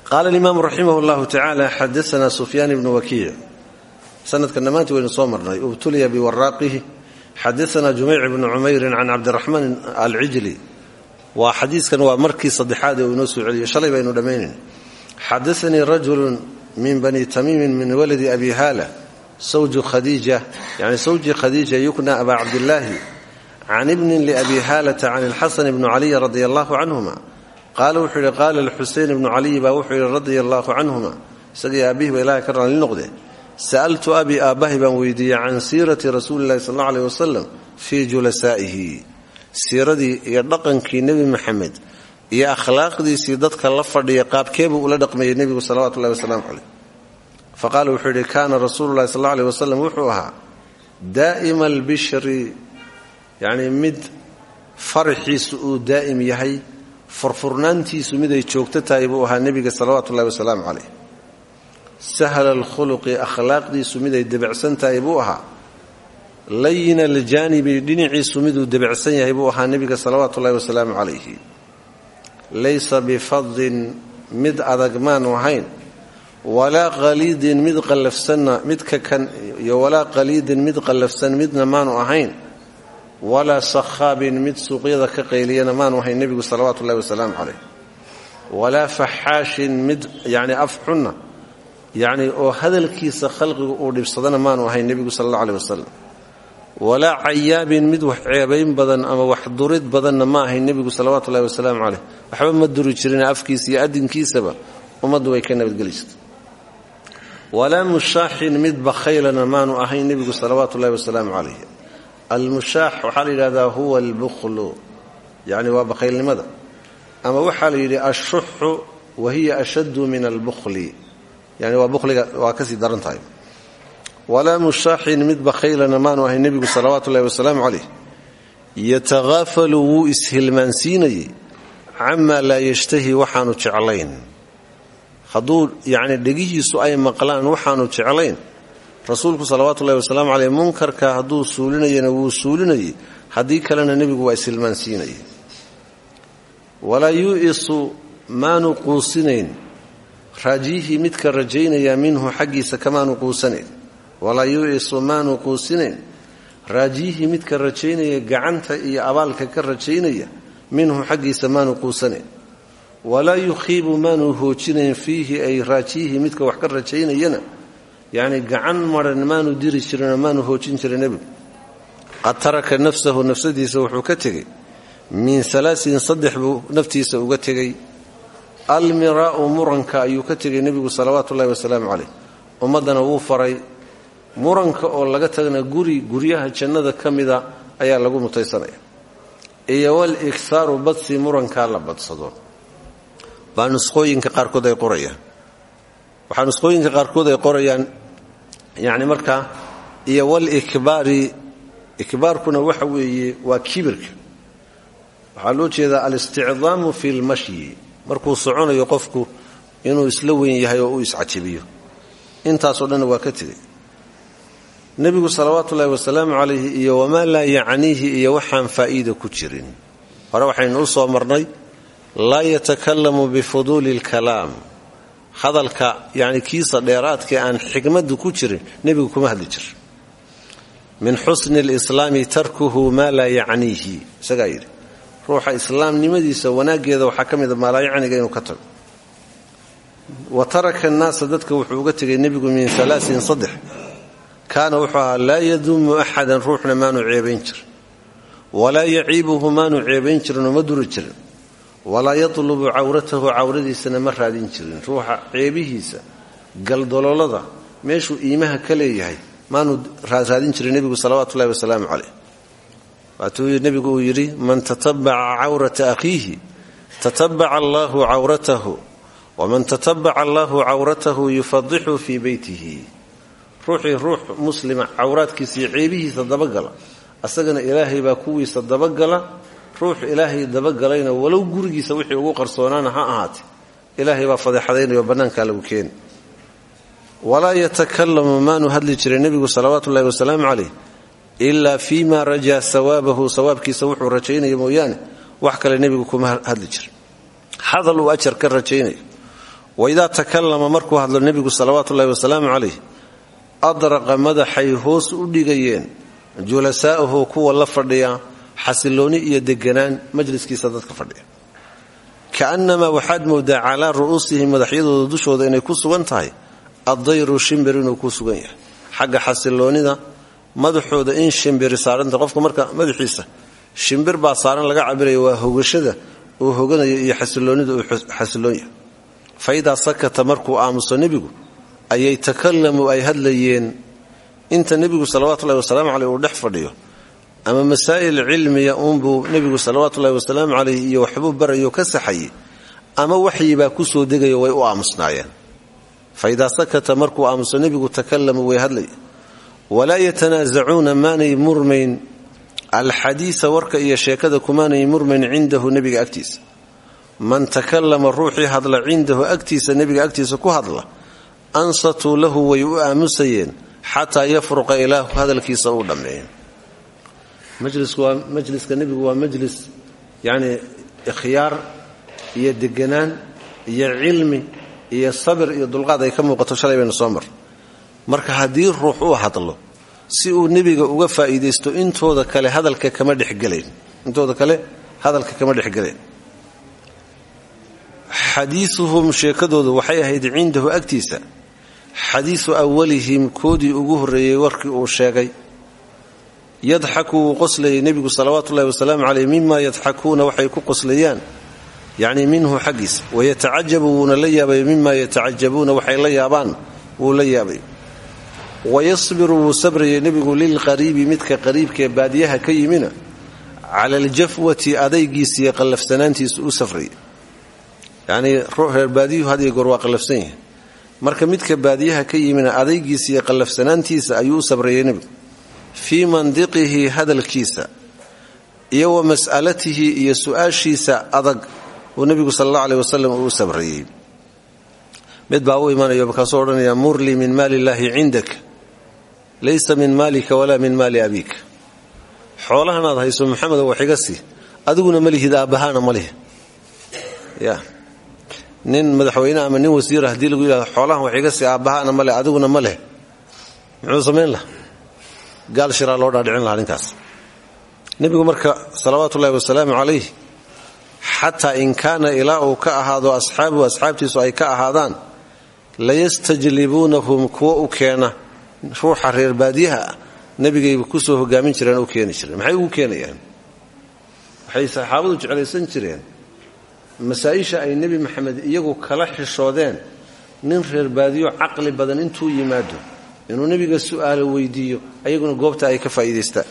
qaala alimaamu raximah llahu tacaala xadaana sufyaan ibnu wakiic. Sanadkan dhammaantii waynu soo marnay. Ubtuliya biwaraaqihi. Xadaana jumeyc bnu cumeyrin can cabdiraxmaan alcijli waa xadiiskan waa markii saddexaad ee uu inoo soo celiyey shalay baynu dhammaynayn xadaanii rajulun min bani tamiimin min waladi abi haala sawju khadiija. Yani sawji khadiija yukna aba cabdillaahi. Can ibnin liabi haalata can ilxasan bni caliy radia allahu canhuma. Qaala wuxuu yidhi qaala lxuseyn ibnu caliy baa wuxuu yidhi radia allaahu canhuma. Isagii aabbihi ba ilahay ka sa'altu abi aabbahi baan weydiiyey can siirati rasuuli illahi sal alla aleh wasalam fii siiradii iyo dhaqankii nebi maxamed iyo akhlaaqdiisii dadka la fadhiya qaabkeebuu ula dhaqmayey nebigu salawatu ullahi wasalaamu caleyh fa qaala wuxuu yidhi kaana rasuulu llahi sal alla aleh wasalam wuxuu ahaa daa'ima albishri yacnii mid faraxiisu uu daa'im yahay furfurnaantiisu miday joogto tahay buu ahaa nebiga salawaatu ullahi wasalaamu caleyh sahla alkhuluqi akhlaaqdiisu miday debecsan tahay buu ahaa layina aljaanibi dhinaciisu miduu debecsan yahay buu ahaa nebiga salawaatu ullahi wasalaamu calayhi. Laysa bifadin mid adag maanu ahayn walaa qaliidin mid qallafsanna midka kan iyo walaa qaliidin mid qallafsan midna maanu ahayn walaa sakhaabin mid suuqyada ka qayliyana maanu ahayn nebigu salawaatu ullahi wasalaamu caleyh walaa faxaashin mid yacni af xunna yacni oo hadalkiisa khalqigu uu dhibsadana maanu ahayn nebigu sala alla aleh wasalam walaa cayaabin mid wax ceebayn badan ama wax durid badanna ma ahayn nebigu salawaatu ullahi wasalaamu caleyh waxba ma duri jirin afkiisa iyo adinkiisaba. Ummaddu way ka nabadgeli jirta walaa mushaaxin mid bakhaylana maanu ahayn nebigu salawaatu ullahi wasalaamu calayh. Almushaax waxaa la yidhahdaa huwa albukhlu. Yacni waa bakhaylnimada ama waxaa la yidhi ashuxu wa hiya ashaddu min albukhli. Yani waa bukhliga waa ka sii daran walaa mushaaxin mid bakhaylana maanu ahayn nebigu salawaatu ullahi wasalaamu caleyh yatahaafalu wuu ishilmaansiinayey camaa laa yashtahi waxaanu jeclayn hadduu yacni dhegihiisu ay maqlaan waxaanu jeclayn rasuulku salawaatu ullahi wasalaamu caleyh munkarka hadduu suulinayana wuu suulinayey haddii kalena nebigu waa ishilmaansiinayey walaa yu'isu maanu quusinayn raajihii midka rajaynaya minhu xaggiisa kamaanu quusanayn walaa yu'isu maanu quusinayn raajihii midka rajaynaya gacanta iyo abaalka ka rajaynaya minhu xaggiisa maanu quusanayn walaa yukhiibu maanu hoojinayn fiihi ay raajihii midka wax ka rajaynayana yacni gacan maran maanu diri jirinoo maanu hoojin jirin nebigu qad taraka nafsahu nafsadiisa wuxuu ka tegey. Min alaasin saddex buu naftiisa uga tegey. Almiraa'u muranka ayuu ka tegay nebigu salawaatu ullahi wasalaamu caleyh ummaddana wuu faray muranka oo laga tagana guri guryaha jannada ka mida ayaa lagu mutaysanaya. Iyo wal igsaaru badsi murankaa la badsado. Baa nusqooyinka qaarkood ay qorayaan. Waxaa nusqooyinka qaarkood ay qorayaan yacni markaa iyo wal ikbaari ikbaarkuna waxa weeye waa kibirka. Waxaa loo jeedaa alisticdaamu fi lmashyi markuu soconayo qofku inuu isla weyn yahay oo uu iscajibiyo intaasoo dhanna waa ka tegey nebigu salawaatu ullaahi wasalaamu calayhi iyo wamaa laa yacniihi iyo waxaan faa'iida ku jirin. Hore waxaynu u soo marnay laa yatakalamu bifuduuli lkalaam hadalka yacni kiisa dheeraadka aan xikmaddu ku jirin nebigu kuma hadli jir. Min xusni lislaami tarkuhu maa laa yacniihi isagaa yidhi ruuxa islaamnimadiisa wanaaggeeda waxaa ka mida maalaayacniga inuu ka tago. Wa taraka annaasa dadka wuxuu uga tegay nebigu min alaasin saddex kaana wuxuu ahaa laa yaduumu axadan ruuxna maanu ceebayn jirin. Walaa yaciibuhu maanu ceebayn jirinoo ma duri jirin. Walaa yatlubu cawratahu cawradiisana ma raadin jirin. Ruuxa ceebihiisa galdololada meeshuu iimaha ka leeyahay maanu raadin jirin nebigu salawaatu ullahi wasalaamu caleyh waatuu nebigu uu yidhi man tatabaca cawrata akhiihi tatabaca allaahu cawratahu waman tatabaca allaahu cawratahu yufadixu fii beytihi ruuxii ruux muslima cawraadkiisa iyo ceebihiisa dabagala. Asagana ilaahay baa kuwiisa dabagala ruux ilaahay dabagalayna walow gurigiisa wixii ugu qarsoonaana ha ahaatee. Ilaahay baa fadeexadaynayo bannaankaa lagu keeni walaa yatakalamu maanu hadli jiray nebigu salawaatu ullahi wasalaamu calayh ilaa fii ma rajaa sawaabahu sawaabkiisa wuxuu rajaynaya mooyaane wax kale nebigu kuma hadli jirin. Hadal uu ka rajaynayo waidaa takallama markuu hadlo nebigu salawaatu ullahi wasalaamu calayh adraqa madaxay hoos u dhigayeen julasaa'ahu kuwa la fadhiya xasilooni iyo deganaan majliskiisa dadka fadhiya ka'annamaa waxaad moodaa calaa ru'uusihim madaxyadooda dushooda inay ku sugan tahay addayru shimbir inuu ku sugan yahay xagga xasiloonida madaxooda in shimbiri saaranta qofka marka madaxiisa shimbir baa saaran laga cabiraya waa hogashada uu hoganayo iyo xasiloonida uu xasiloon yahay fa sakata markuu aamuso nebigu ayay takallamu ay hadlayeen. Inta nebigu salawatullahi wasalaamu caleyh uu dhex fadhiyo. Ama masaa'il cilmiya uunbuu nebigu salawaatullahi wasalaamu caleyh iyo waxbuu barayo ka saxayey ama waxyibaa ku soo degayo way u aamusnaayeen. Fa idaa sakata markuu aamuso nebigu takallamu way hadlayeen walaa yatanaasacuuna maanay murmayn. Alxadiisa warka iyo sheekada kumaanay murmayn cindahu nebiga agtiisa. Man takallama ruuxii hadla cindahu agtiisa nebiga agtiisa ku hadla ansatuu lahu way u aamusayeen xataa yafruqa ilaahu hadalkiisa uu dhammeeyo majliska nebigu waa majlis yacni ikhyaar iyo deganaan iyo cilmi iyo sabir iyo dulqaad ay ka muuqato shalay baynu soo mar. Marka haddii ruux uu hadlo si uu nebiga uga faa'iidaysto intooda kale hadalka kama dhexgelayn intooda kale hadalka kama dhexgelayn xadiisuhum sheekadoodu waxay ahayd cindahu agtiisa xadiisu awalihim koodii ugu horreeyey warkii uu sheegay. Yadxaku wuu qoslayay nebigu salawaatuullahi wasalaamu caleyh mima yadxakuuna waxay ku qoslayaan yacnii minhu xaggiisa wayatacajabu wuuna la yaabay mima yatacajabuuna waxay la yaabaan wuu la yaabay. Wayasbiru wuu sabrayay nebigu lilqariibi midka qariibkaee baadiyaha ka yimina cala aljafwati adaygiisiiyo qallafsanaantiisu u safrayay yacnii reer baadiyuhu hadiyo goor waa qallafsan yahay marka midka baadiyaha ka yimina adaygiisa iyo qallafsanaantiisa ayuu u sabrayay nebigu. Fii mandiqihi hadalkiisa iyo wa mas'alatihi iyo su'aashiisa adag uu nebigu sal alla aleh wasalam uu u sabrayey mid baa u imaanayo markaasuu odhanaya murlii min maali illaahi cindaka laysa min maalika walaa min maali abiika. Xoolahanaad hayso maxamedo wax iga sii. Adiguna ma lihid aabbahaana ma lihi nin madaxweyne ama nin wasiira haddii lagu yidhahdo xoolahan wax iga sii aabbahaana ma leh adiguna ma leh. Muxuu samayn laha gaal shiraa loo dhaadhicin lahaa ninkaas nebigu marka salawaatuullahi wasalaamu calayh xataa in kaana ilaa uu ka ahaado asxaabuhu asxaabtiisu ay ka ahaadaan layastajlibuunahum kuwa u keena ruuxa reer baadiyaha ah nebigayba ku soo hogaamin jireen u keeni jireen. Maxay ugu keenayaan? Waxay saxaabadu jeclaysan jireen masaa-isha ay nebi maxamed iyagu kala xishoodeen nin reer baadiyo caqli badan intuu yimaado inuu nebiga su'aalo weydiiyo ayaguna goobta ay ka faa'iidaystaan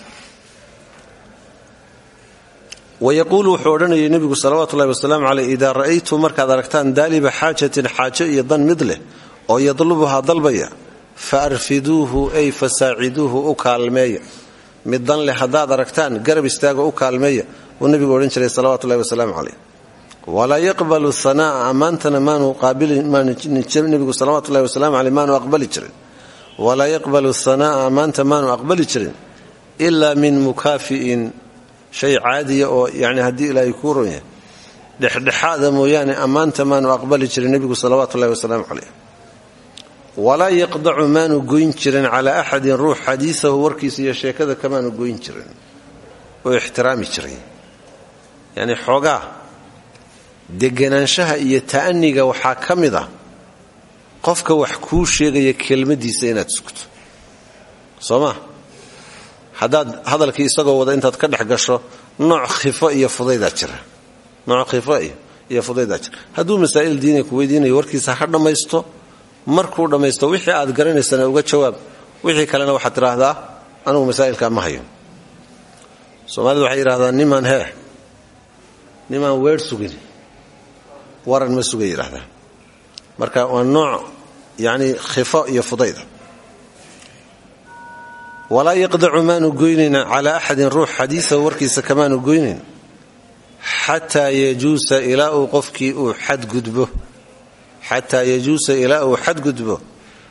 wayaquulu wuxuu odhanayay nebigu salawaatuullahi wasalaamu caleyh idaa ra'aytu markaad aragtaan daaliba xaajatin xaajo iyo dan mid leh oo yadlubuhaa dalbaya fa arfiduuhu ay fasaaciduuhu u kaalmeeya. Mid dan leh haddaad aragtaan garab istaago u kaalmeeya uu nebigu odhan jiray salawatullahi wasalaamu caleyh walaa yaqbalu hanaa'a ammaantana maanu qaabilinebigu salawatullahi wasalamu caleyh maanu aqbali jirin walaa yaqbalu hanaa'a ammaanta maanu aqbali jirin ilaa min mukaafi'in shay caadiya oo yani haddii ilaahay kuu ron yahay dhexdhexaada mooyaane ammaanta maanu aqbali jirin nebigu salawaatullahi wasalaamu caleyh walaa yaqdacu maanu goyn jirin calaa axadin ruux xadiisahu warkiisa iyo sheekada kamaanu goyn jirin oo ixtiraami jiray yacni xoogaa deganaanshaha iyo ta'aniga waxaa ka mid ah qofka wax kuu sheegaya kelmadiisa inaad sugto. Soo maa hadalkii isagoo wada intaad ka dhex gasho nooc khifo iyo fudaydaa jira. Nooc khifo iyo fudaydaa jira. Hadduu masaa'il diiniya ku weydiinayo warkiisa ha dhammaysto markuu dhammaysto wixii aad garanaysana uga jawaab wixii kalena waxaad tidhaahdaa anugu masaa'ilkaa ma hayo. Soomaalidu waxay yidhahdaan nimaan hee nimaan weer sugin waran ma sugay yidhahdaan marka waa nooc yacni khifo iyo fudayda walaa yaqdacu maanu goynayna calaa axadin ruux xadiisahu warkiisa kamaanu goynayn xataa yajuusa ilaa uu qofkii uu xadgudbo xataa yajuusa ilaa uu xadgudbo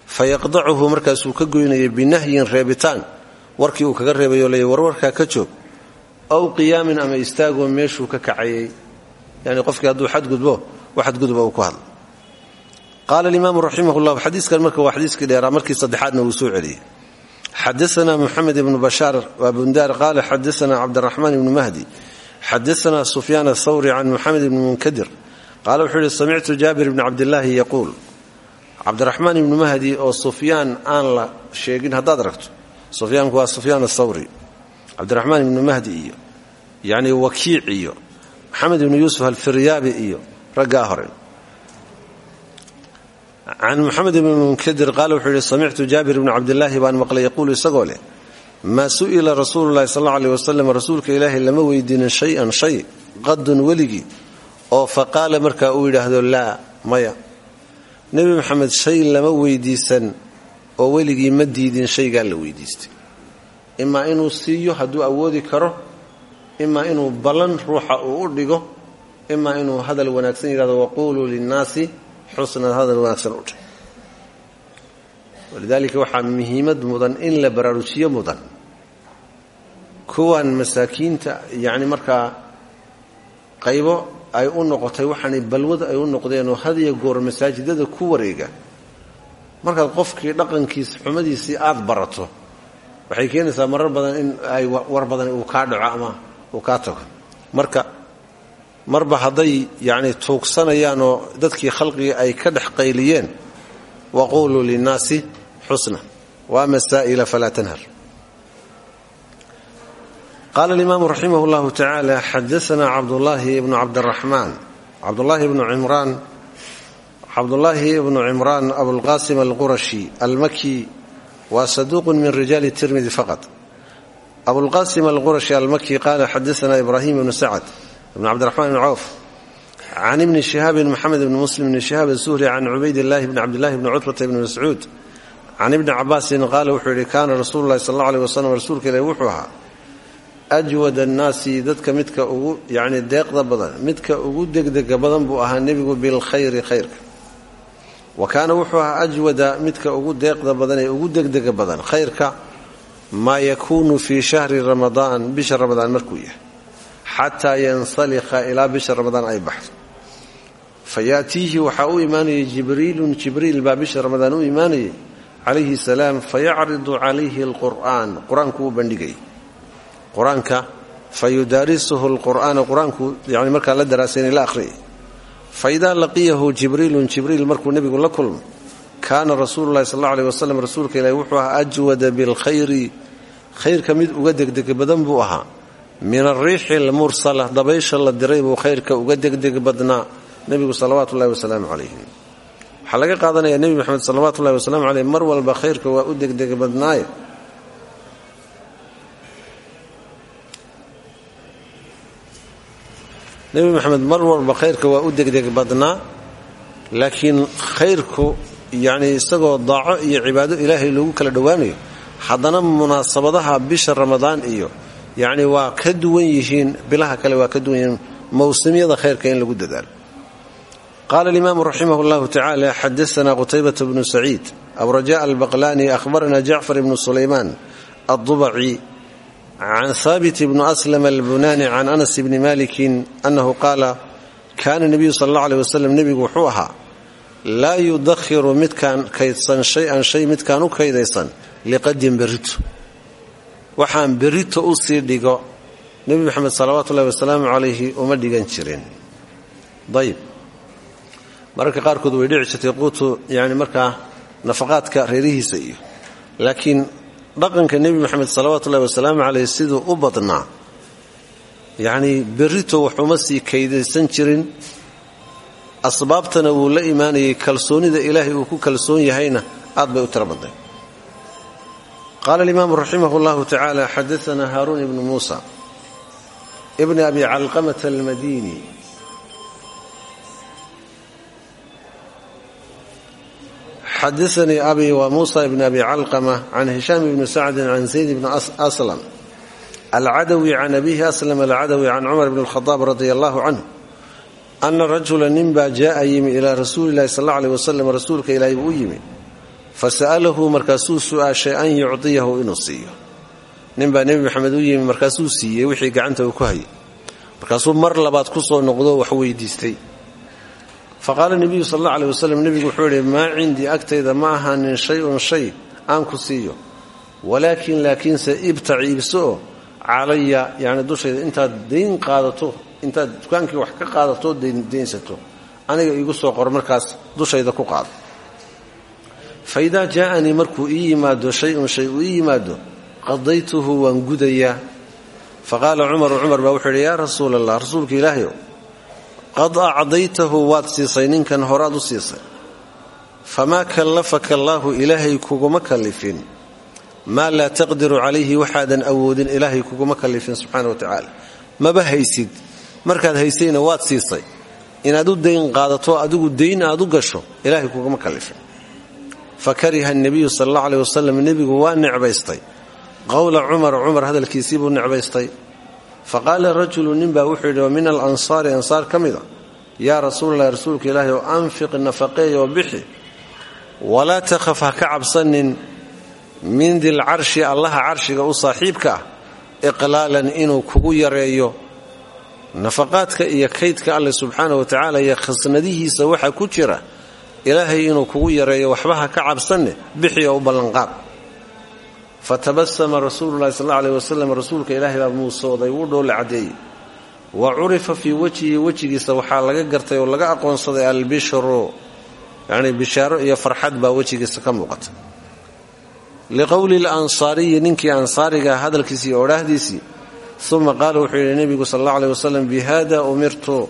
fayaqdacuhu markaasuu ka goynayay binahyin reebitaan. Warkii uu kaga reebayo leeya warwarkaa ka joog. Aw qiyaamin ama istaagoo meeshuu ka kacayay. Yani qofkii hadduu xadgudbo wax xadgudba uu ku hadla qaala alimaamu raximah llah xadiiskan marka waa xadiiskii dheeraa markii saddexaadna wuu soo celiyey. Xadaana muxamed ibnu bashaar waa bundaar qaala xadaana cabdiraxmaan ibnu mahdi xadaana sufyaan athawri can muxamed ibni munkadir qaala wuxuu yihi samictu jaabir bni cabdilaahi yaquul. Cabdiraxmaan ibnu mahdi oo sufyaan aan la sheegin haddaad aragto sufyaanku waa sufyaan athawri cabdiraxmaan ibnu mahdi iyo yacni wakiic iyo maxamed ibnu yuusuf alfiryaabi iyo raggaa hore. Can muxamed ibni munkadir qaala wuxuu yihi samictu jaabir ibni cabdilaahi baan maqlay yaquulu isagoo leh maa su'ila rasuulu llahi sal alla aleh wasalam rasuulka ilaahay lama weydiinin shay-an shay qadun weligii oo fa qaala markaa uu yidhaahdo laa maya. Nebi maxamed shay lama weydiisan oo weligii ma diidin shaygaa la weydiistay. Imaa inuu siiyo hadduu awoodi karo imaa inuu ballan ruuxa uu u dhigo imaa inuu hadal wanaagsan yidhahdo waquuluu linnaasi xusnan hadal wanaagsan u dhig walidaalika waxaa muhiimad mudan in la baraarujiyo mudan kuwan masaakiinta yacni markaa qaybo ay u noqotay waxaanay balwad ay u noqdeen oo had goor masaajidada ku wareega markaad qofkii dhaqankiisa xumadiisii aad barato waxay keenaysaa marar badan in ay war badan uu kaa dhaco ama uu kaa tago marka marba hadday yacni tuugsanayaan oo dadkii khalqigii ay ka dhex qayliyeen waquuluu linnaasi xusna waa masaa'ila falaa tanhar. Qaala alimaamu raximah llahu tacaala xadaanaa cabdullaahi ibnu cabdiraxmaan cabdullaahi ibnu cimraan cabdullaahi ibnu cimraan abulqaasim alqurashi almaki waa saduuqun min rijaali tirmidi faqad abulqaasim alqurashi almaki qaala xadaanaa ibraahim ibnu sacad ibn cabdiraxmaan ibni cawf can ibni shihaabin maxamed ibni muslim ibni shihaab azuhri can cubaydillahi bni cabdillahi bni cutbata ibni mascuud can ibni cabaasin qaala wuxuu yidhi kaana rasuulu llahi sal alla aleh wasalam rasuulka ilahi wuxuu ahaa ajwad annaasi dadka midka ugu yacni deeqda badan midka ugu degdega badan buu ahaa nebigu bilkhayri khayrka wa kaana wuxuu ahaa ajwada midka ugu deeqda badan ee ugu degdega badan khayrka maa yakuunu fii shahri ramadaan bisha ramadaan markuu yahay xataa yansalikha ilaa bisha ramadaan ay baxdo. Fa yaatiihi waxaa u imaanayay jibriilun jibriil baa bisha ramadaan u imaanayay. Calayhi salaam fayacridu calayhi alqur'aan. Qur'aanku uu bandhigay. Qur'aanka fa yudaarisuhu lqur'aana qur'aanku yani markaa la daraasaynay la akhriyay fa idaa laqiyahu jibriilun jibriil markuu nebigu la kulmo kaana rasuulu llahi sal alla aleh wasalam rasuulka ilaahi wuxuu ahaa mid uga degdeg badan buu ahaa min ariixi almursala dabaysha la diray buu khayrka uga degdeg badnaa nebigu salawaatu ullahi wasalaamu calayh waxaa laga qaadanayaa nebi maxamed salawaatu ullahi wasalaamu caleyh mar walba khayrka waa u degdeg badnaaye. Nebi maxamed mar walba khayrka waa u degdeg badnaa laakiin khayrku yacnii isagoo daaco iyo cibaado ilaahay loogu kala dhowaanayo haddana munaasabadaha bisha ramadaan iyo yacni waa ka duwan yihiin bilaha kale waa ka duwan yihiin mawsimyada khayrka in lagu dadaalo qaala alimaamu raximah llahu tacaala xadaana qutaybata bnu saciid abraja albaqlani ahbarana jacfar ibnu sulaymaan addubaci can haabit bnu aslam albunani can anas bni malikin annahu qaala kaana nebiyu sal alla aleh wasalam nebigu wuxuu ahaa laa yudakhiru midkaan kaydsan shay-an shay midkaan u kaydaysan liqadin berito waxaan berito u sii dhigo nebi maxamed salawaatu ullahi wasalaamu calayhi uma dhigan jirin. Ayib mararka qaarkood way dhici jirtay quutu yani markaa nafaqaadka reerihiisa iyo. Laakiin dhaqanka nebi maxamed salawaatu ullahi wasalaamu caleyh siduu u badnaa. Yacnii berito waxuma sii kaydaysan jirin. Asbaabtana wuu la imaanayay kalsoonida ilaahay uu ku kalsoon yahayna aad bay u tiro badnay qaala alimaamu raximah llahu tacaala xadaana haaruun ibnu muusa ibni abi calqamata almadini xadaanii abi wa muusa ibn abi calqama can hishaam ibni sacdin can zayd bni aslam alcadawi can abihi aslam alcadawi can cumar bn اlkhadaab radia allahu canhu ana rajula ninbaa jaaa yimi ilaa rasuuli illahi sal alla aleh wasalam rasuulka ilaahay buu u yimi fa sa'alahu markaasuu su'aashay an yucdiyahu inuu siiyo ninbaa nebi maxamed u yimi markaasuu siiyey wixii gacanta uu ku hayay markaasuu mar labaad ku soo noqdo wax weydiistay fa qaala nebiyu sal alla aleh wasalam nebigu wuxuu yidhi maa cindii agtayda ma ahaanin shay-un shay aan ku siiyo walaakin laakiinse ibtac iibso oo calaya yacni dushayda intaad dayn qaadato intaad dukaankii wax ka qaadato daynsato aniga iigu soo qor markaas dushayda ku qaado fa idaa jaa'anii markuu ii yimaado shay-un shay uu ii yimaado qadaytuhu waan gudayaa. Fa qaala cumaru cumar baa wuxuu yidhi yaa rasuula allah rasuulka ilaahayow qad acdaytahu waad siisay ninkan horaad u siisay. Famaa kallafaka allaahu ilaahay kuguma kallifin. Maa laa taqdiru calayhi waxaadan awoodin ilaahay kuguma kallifin subxaana wa tacaala. Maba haysid. Markaad haysayna waad siisay. Inaad u dayn qaadato adigu dayn aad u gasho ilaahay kuguma kallifin fa kariha nebiyu sal allau aleh wasalam nebigu waa necbaystay. Qowla cumar cumar hadalkiisii buu necbaystay. Fa qaala rajulu ninbaa wuxuu yidhi min alansaari ansaar ka mida? Yaa rasuulalahi rasuulka ilaahi oo anfiq nafaqeey oo bixi. Walaa takhaf ha ka cabsanin. Min dilcarshi allaha carshiga u saaxiibka ah iqlaalan inuu kugu yareeyo. Nafaqaadka iyo kaydka alle subxaana wa iyo khasnadihiisa waxa ku jira ilaahay inuu kugu yareeyo waxba ha ka cabsanne bixi oo u ballanqaad. Fatabasama rasuululahi sal alla aleh wasalam rasuulka ilaahay baa muusooday wuu dhoolle caddeeyey wa curifa fii wejhihi wejigiisa waxaa laga gartay oo laga aqoonsaday albishru yacnii bishaaro iyo farxad baa wejigiisa ka muuqata. Liqowli lansaariyi ninkii ansaariga hadalkiisii iyo odhaahdiisii uma qaala wuxuu yidhi nebigu sal alla aleh wasalam bihada umirtu.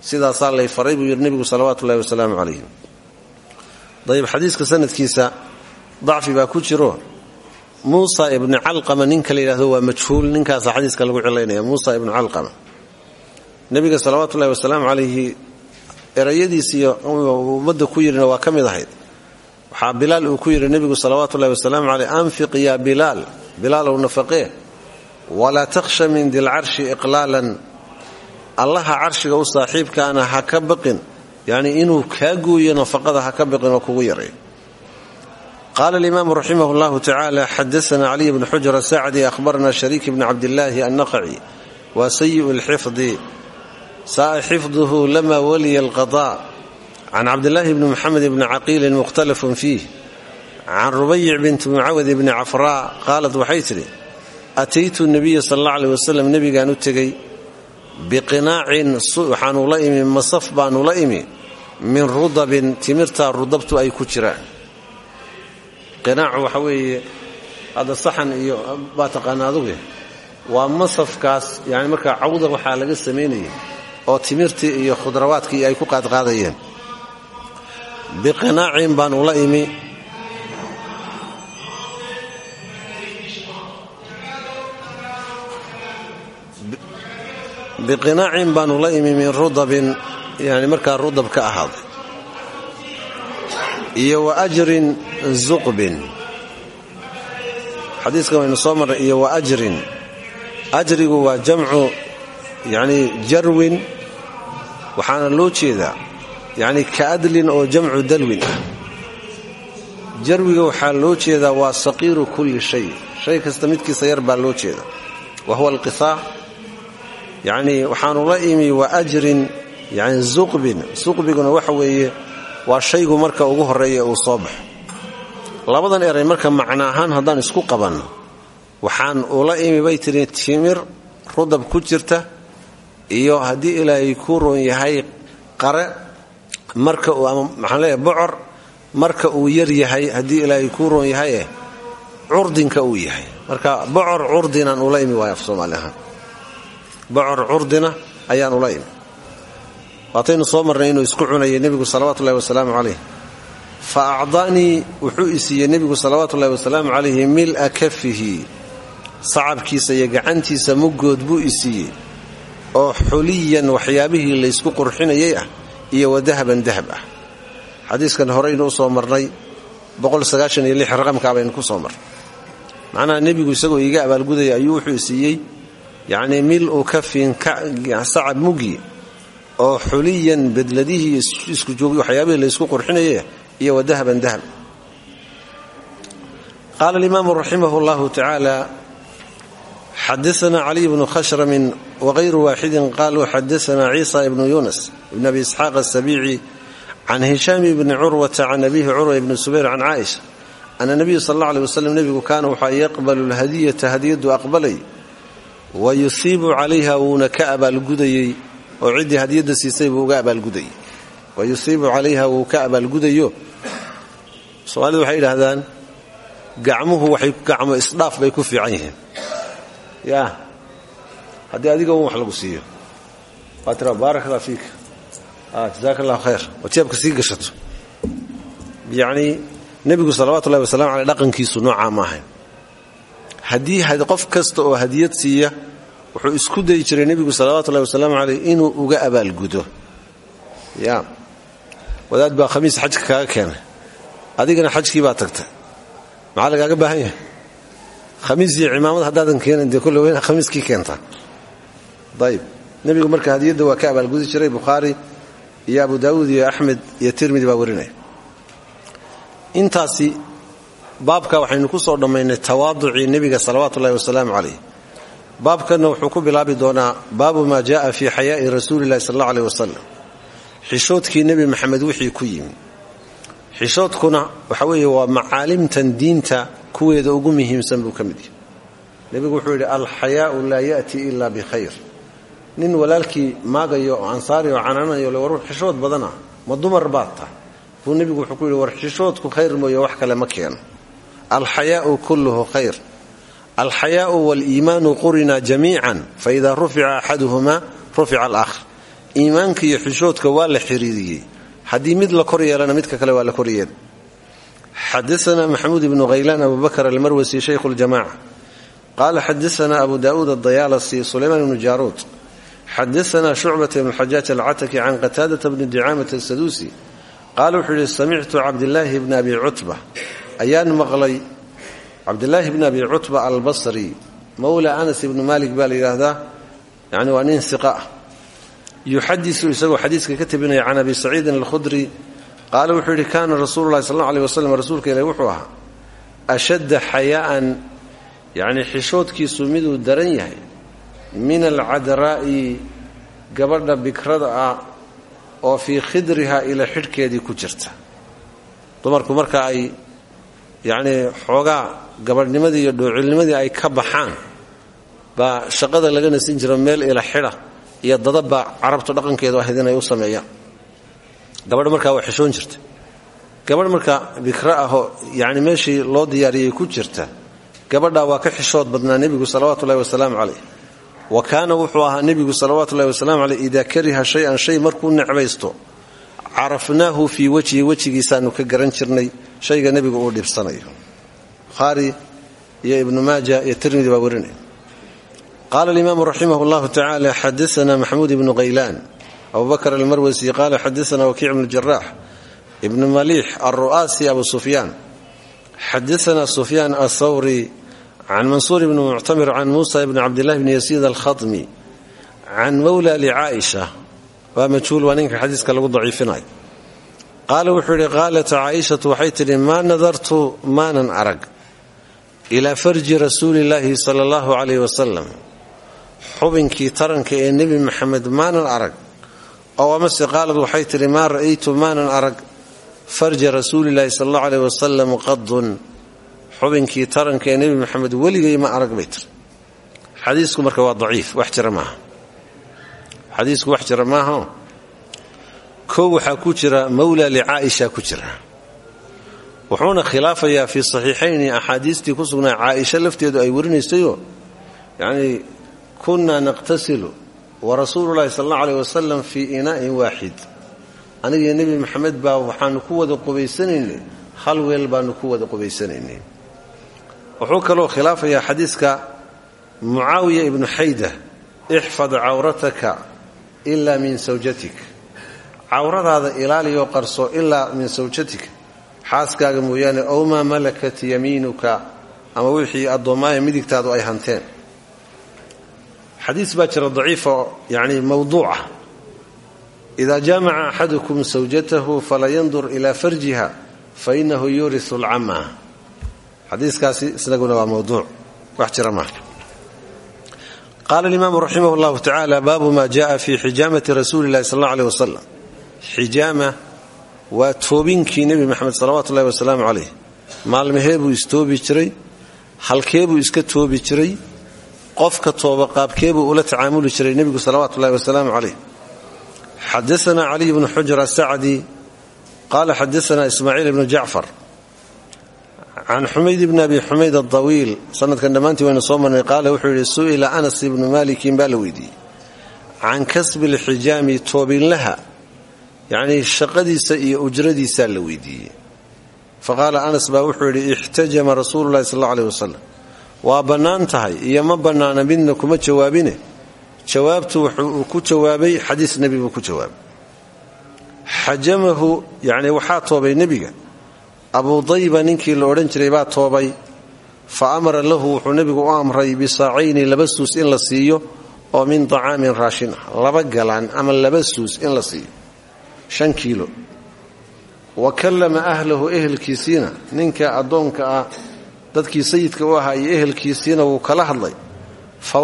Sidaasaa lay faray buu yidhi nebigu salawaatu ullahi wasalaamu calayh dayib xadiiska sanadkiisa dacfi baa ku jiro. Muusa ibnu calqama ninka la yidhahdo waa majhuul ninkaasa xadiiska lagu cilaynaya muusa ibnu calqama. Nebiga salawaatu ullahi wasalaamu calayhi erayadiisiiyo ummadda ku yidhina waa ka mid ahayd. Waxaa bilaal uu ku yidhi nebigu salawaatu ullahi wasalaamu caleyh anfiq yaa bilaal bilaalow nafaqee walaa takhsha min dilcarshi iqlaalan allaha carshiga u saaxiibkaana ha baqin yacnii inuu kaa gooyo nafaqada ha ka baqin oo kugu yaray qaala alimaamu raximah llahu tacaala xadaana caliy bni xujr asacdi ahbarna shariik bni cabdillaahi annaqaci waa sayi'u lxifdi sa'a xifduhu lama waliya alqada. Can cabdillaahi bni muxamed bni caqiilin mukhtalafun fiih can rubayic binti mucawad bni cafraa qaalat waxay tidhi ataytu nabiya sal alla aleh wasalam nebigaan u tegey biqinaacin waxaanu la imi masaf baanu la imi min rudabin timirtaa rudabtu ay ku jiraan. Qinaacu waxa weeye hadda saxan iyo baa taqaana aduge waa masafkaas yani markaa cawda waxaa laga samaynayay oo timirtii iyo khudrawaadkii ay ku qaadqaadayeen biqinaacin baanu la imi. Biqinaacin baanu la imi min rudabin yani markaa rudab ka ahaaday iyo wa ajrin zuqbin. Xadiiskan waynu soo marray iyo wa ajrin. Ajrigu waa jamcu yacnii jarwin waxaana loo jeedaa yacni kaadlin oo jamcu dalwin. Ah jarwiga waxaa loo jeedaa waa saqiiru kulli shay. Shay kasta midkiisa yar baa loo jeeda wa huwa alqisaa yacnii la imi yani zuqbin suqbiguna waxa weeye waa shaygu marka ugu horreeya uu soo baxo. Labadan eray marka macno ahaan haddaan isku qabanno. Waxaan ula imi bay tiri timir rudab ku jirta iyo haddii ilaahay kuu roon yahay qare marka uu maxaan leeyahay bocor marka uu yar yahay haddii ilaahay kuu roon yahay eh curdinka uu yahay. Marka bocor curdinaan ula imi waay af soomaali ahaan. Bocor curdina ayaan ula imi waataynu soo marnay inuu isku cunayay nebigu salawaatu ullahi wasalaamu calayh. Fa acda'nii wuxuu i siiyey nebigu salawaatu ullahi wasalaamu calayhi mil'a kafihi sacabkiisa iyo gacantiisa muggood buu i siiyey oo xuliyan waxyaabihii laysku qurxinayay ah iyo wadahaban dahab ah. Xadiiskan horeynu u soo marnay raqamkaa baynu ku soo marnay. Macnaha nebigu isagoo iiga abaalgudaya ayuu wuxuu siiyey yacnii mil'u kafin sacab muggi oo xuliyan bedladihii isku joogi waxyaabihii laysku qurxinayay iyo wadahaban dahab. Qaala alimaamu raximah llahu tacaala xadaana caliy bnu khashramin wغayru waaxidin qaluu xadaana ciisa ibnu yunas ibn abi isxaaq asabiici can hishaam bni curwata can abihi curwa ibni subayr can caaisha ana nabiyu sal alla aleh waslem nebigu kaana waxaa yaqbalu lhadiyata hadiyadu aqbalay wa yusiibu calayha wuuna ka abaalgudayey oo ciddii hadiyadda siisay buu uga abaalgudayey wa yusiibu calayha wuu ka abaalgudayo. Soomaalidu waxay yidhaahdaan gacmuhu waxay gacmo isdhaaf bay ku fiican yihiin. Yaa adiga wax lagu siiyo. Waa tiraa baarak allah fiika. Jasaaka allahu khayr. Oo jeebka sii gashato. Yacnii nebigu salawatu ullahi wasalamu aleyh dhaqankiisu noocaa ma ahayn. Haddii qof kasta oo hadiyad siiya wuxuu isku dayi jiray nebigu salawaatu ullahi wasalaamu caleyh inuu uga abaalgudo ya. Wadaad baa khamiis xajka kaaga keenay. Adigana xajkii baa tagtay. Maxaa lagaaga baahan yahay? Khamiis iyo cimaamad haddaadan keenin dee kolle wayna khamiiskii keentaa. Ayib nebigu marka hadiyadda waa ka abaalgudi jiray bukhaari iyo abu daawuud iyo axmed iyo tirmidi baa warinaya intaasi baabka waxaynu ku soo dhammaynay tawaaducii nebiga salawaatu ullahi wasalaamu calayh baabkanna wuxuu ku bilaabi doonaa baabu maa jaaa fii xayaa'i rasuulillahi sal alla aleh wasalam xishoodkii nebi maxamed wixii ku yimi. Xishoodkuna waxa weeye waa macaalimtan diinta kuweeda ugu muhiimsan buu ka mid yahay. Nebigu wuxuu yidhi alxayaau laa ya'ti ila bikhayr nin walaalkii maagayo oo ansaari oo cananayo le war xishood badana ma dumar baad tah buu nebigu wuxuu ku yidhi war xishoodku khayr alxayaau waliimaanu qurina jamiican faida rufica axaduhumaa rufica alaakhar iimaanka iyo xishoodka waa la xiriiriyey. haddii mid la kor yeelana midka kale waa la kor yeela xadaana maxamuud ibnu haylaan abu bakr almarwasi shaykhu ljamaca qaala xadaana abu daauud adayaalasi sulaymaan ibnu jaaruud xadaana shucbata ibn xajaaj alcataki can qataadata bni dicaamata asaduusi qaala wuxuu yidhi samictu cabdilaahi bni abi cutba ayaan maqlay cabdilaahi bni abi cutba albasri mowla anas ibni malik baa la yidhaahdaa yani waa nin iqa ah. Yuxadisu isagoo xadiiska ka tabinaya can abi saciidin alkhudri qaala wuxuu yidhi kaana rasuulu llahi sal aleh waslem rasuulka ilahi wuxuu ahaa ashadda xayaa'an yacnii xishoodkiisu miduu daran yahay min alcadraa'i gabadha bikrada ah oo fii khidriha ila xidhkeedii ku jirta gabadhnimadii iyo dhoocilnimadii ay ka baxaan baa shaqada laga nasin jiro meel ila xidha iyo dadabba carabtu dhaqankeedu ahayd inay u sameeyaan. Gabadh markaa waa xishoon jirta gabadh marka bikra ahoo yani meeshii loo diyaariyey ku jirta gabadhaa waa ka xishood badnaa nebigu salawatullahi wasalaamu caleyh wa kaana wuxuu ahaa nebigu salawatullahi wasalaamu caleyh idaa kariha shay-an shay markuu necbaysto carafnaahu fii wejhi wejigiisaanu ka garan jirnay shayga nebigu uu dhibsanayo bukhaari iyo ibnu maaja iyo tirmidi baa warinaya qaala alimaamu raximah llahu tacala xadaana maxamuud ibnu haylaan abu bakr almarwasi qaala xadaana wakiic bnu jaraax ibnu maliix alru'aasi abu sufyaan. Xadaana sufyaan athawri can mansuur ibni muctamir can muusa ibni cabdillahi bni yasiid alkhatmi can mowla licaaisha waa majhuul waa ninka xadiiska lagu daciifinayo. Qaala wuxuu yidhi qaalat caaishatu waxay tidhi maa nadartu maanan arag ilaa farji rasuulillaahi sala allahu calayh wasalam xubinkii taranka ee nebi maxamed maanan arag. Oo amase qaalad waxay tidhi maa ra'aytu maanan arag farja rasuulilaahi sal allahu aleyh wasalam qadun xubinkii taranka ee nebi maxamed weligay ma arag bay tiri marka waa daciif wax jira maaha xadiisku wax jira maaha kow waxaa ku jira mawla licaaisha ku jira wuxuuna khilaafayaa fii saxiixayni axaadiistii ku sugnaa caaisha lafteedu ay warinaysayoo yacnii kunna naqtasilu warasuulu llahi sal allau aleyh wasalam fii inaa'in waaxid. Anigii nebi maxamed baa waxaanu ku wada qubaysanaynay hal weel baanu ku wada qubaysanaynay. Wuxuu kaloo khilaafayaa xadiiska mucaawiya ibnu xayda ixfad cawrataka ilaa min sawjatik. Cawradaada ilaaliyoo qarso ilaa min sawjatika xaaskaaga mooyaane ow maa malakat yamiinuka? Ama wixii addoommaaha midigtaadu ay hanteen. Xadiis baa jira daciifoo yacni mawduuca ah. idaa jaamaca axadukum sawjatahu fala yandur farjiha fa inahu yurisu alcama. Xadiiskaasi isnaguna waa mawduuc. Wax jira maaha qaala alimaamu raximah llahu tacaala baabu ma jaءa fi xijaamati rasuuli illahi sal alla aleh wasalam waa toobinkii nebi maxamed salawaatu ullahi wasalaamu calayh. Maalmahee buu istoobi jiray halkee buu iska toobi jiray qofka tooba qaabkee buu ula tacaamuli jiray nebigu salawaatu ullahi wasalaamu calayh. Xadaana caliy bnu xujr asacdi qaala xadaana ismaaciil ibnu jacfar can xumayd bni abi xumayd adawiil sanadkan dhammaantii waynu soo marnay qaala wuxuu yidhi su'ila anas ibnu malikin baa la weydiiyey can kasbi lxijaami toobinlaha yacnii shaqadiisa iyo ujradiisaa la weydiiyey. Faqaala anas baa wuxuu yidhi ixtajama rasuulu llahi sal alla aleh wasalam waa bannaan tahay iyo ma bannaana midna kuma jawaabine. Jawaabtu wuxuu ku jawaabay xadiis nebi buu ku jawaabay. Xajamahu yacnii waxaa toobay nebiga. Abuu dayba ninkii la odhan jiray baa toobay. Fa amara lahu wuxuu nebigu u amray bisaacayni laba suus in la siiyo oo min dacaamin raashin ah laba galaan ama laba suus in la siiyo shan kiilo. Wa kallama ahlahu ehelkiisiina. Ninka addoonka ah dadkii sayidka u ahaa iyo ehelkiisiina wuu kala hadlay. Fa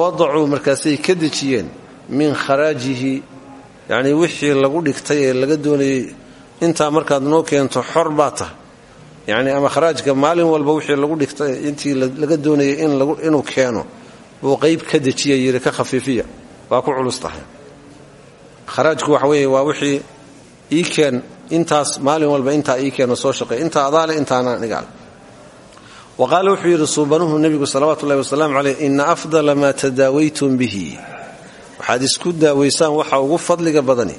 markaasay ka dejiyeen min kharaajihi yacnii wixii lagu dhigtay laga doonayey. Intaa markaad noo keento xor baa ama kharaajka maalin walba wixii lagu dhigtay intii laga doonayay inuu keeno buu qayb ka dejiya yidhi ka khafiifiya. Waa ku culus tahay. Kharaajku waxa weeye waa wixii ii keen intaas maalin walba intaa ii soo shaqey intaa adaale intaana dhigaal wa qaala wuxuu yidhi suubanuhu nebigu salawaatu ullahi wasalaamu caleyh ina afdala maa tadaawaytum bihi. Waxaad isku daawaysaan waxa ugu fadliga badani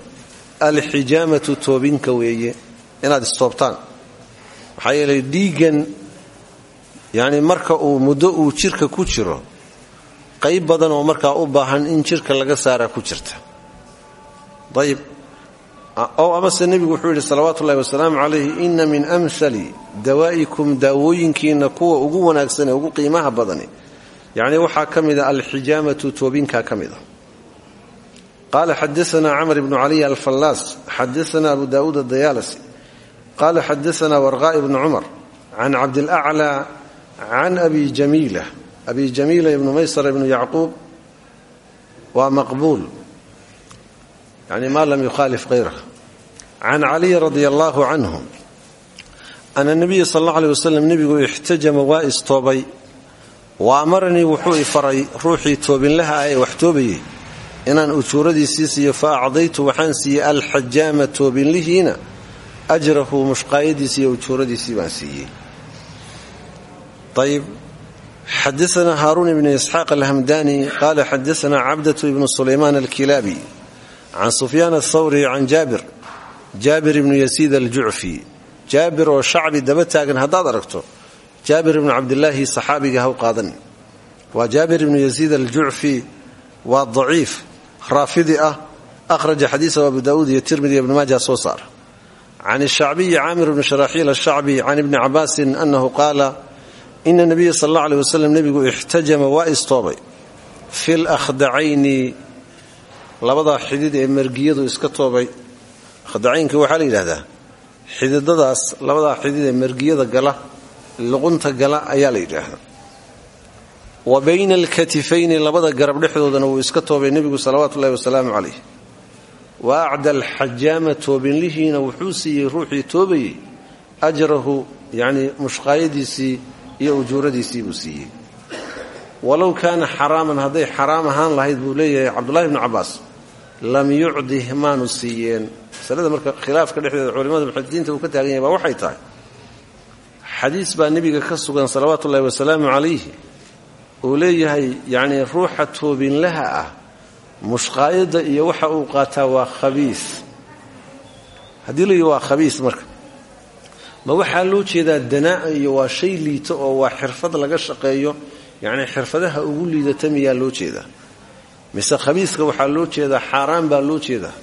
alxijaamatu toobinka weeye inaad istoobtaan. Maxaa yeelay dhiiggan marka uu muddo uu jirka ku jiro qayb badan oo markaa u baahan in jirka laga saaraa ku jirta. Ayib ow amase nebigu wuxuu yidhi salawaatu ullahi wasalaamu calayhi ina min amhali dawaa'ikum daawooyinkiinna kuwa ugu wanaagsan ee ugu qiimaha badani. Yacnii waxaa ka mida alxijaamatu toobinkaa ka mid a. Qaala xadaana camr ibnu caliy alfallaas xadaana abu daawuud adayaalasi qaala xadaana warqaa ibnu cumar can cabdilaclaa can abi jamiila abi jamiila ibnu maysar ibnu yacquub waa maqbuul yani ma lam yukhaalif hayrah can caliy radia allaahu canhu ana nabiya sal alla aleh wasalam nebigu ixtajama waa istoobay wa amaranii wuxuu i faray ruuxii toobinlaha ah ee wax toobayey inaan ujuuradiisii siiyo fa acdaytu waxaan siiyey alxajaama toobinlihiina ajrahu mushqaayadiisi iyo ujuuradiisii baan siiyey ayb xadaana haaruun ibnu isxaaq alhamdani qaala xadaana cabdatu ibnu sulaymaan alkilaabi can sufyaan athawri can jaabir jaabir ibnu yasiid aljucfi jaabir oo shacbi daba taagan haddaad aragto. jaabir ibnu cabdilaahi saxaabiga haw qaadan waa jaabir ibnu yasiid aljucfi waa daciif raafidi ah. akhraja xadiisahu abu daawuud iyo tirmidi ibnu maaja soo saara can shacbiyi caamir bni sharaxiil ashacbi can ibni cabaasin anahu qaala ina nabiya sal alla aleh wasalam nebigu ixtajama waa istoobay fi lakhdacayni labadaa xidid ee mergiyadu iska toobay khadacaynka waxaa la yidhahdaa xididadaas labadaa xidid ee mergiyada gala luqunta gala ayaa la yidhaahdaa. Wa bayna alkatifayni labada garab dhexdoodana wuu iska toobay nebigu salawaatu ullahi wasalaamu calayh. Wa acda alxajaama toobinlihiina wuxuu siiyey ruuxii toobayey ajrahu yacnii mushqaayadiisii iyo ujuuradiisii buu siiyey. Walow kaana xaraaman hadday xaraam ahaan lahayd buu leeyahay cabdullahi bnu cabbaas lam yucdih maanu siiyeen. Masalada marka khilaafka dhexdeeda culimmada muxadidiinta uu ka taagan yahay waxay tahay. Xadiis baa nebiga ka sugan salawaatu ullahi wasalaamu calayhi uu leeyahay yacnii ruuxa toobinlaha ah mushqaayadda iyo waxa uu qaataa waa khabiis. Haddii waa khabiis marka. Ma waxaa loo jeedaa danaa'a iyo waa shay liito oo waa xirfad laga shaqeeyo yacnii xirfadaha ugu liidata miyaa loo jeedaa mise khabiiska waxaa loo jeedaa xaaraan baa loo jeedaa.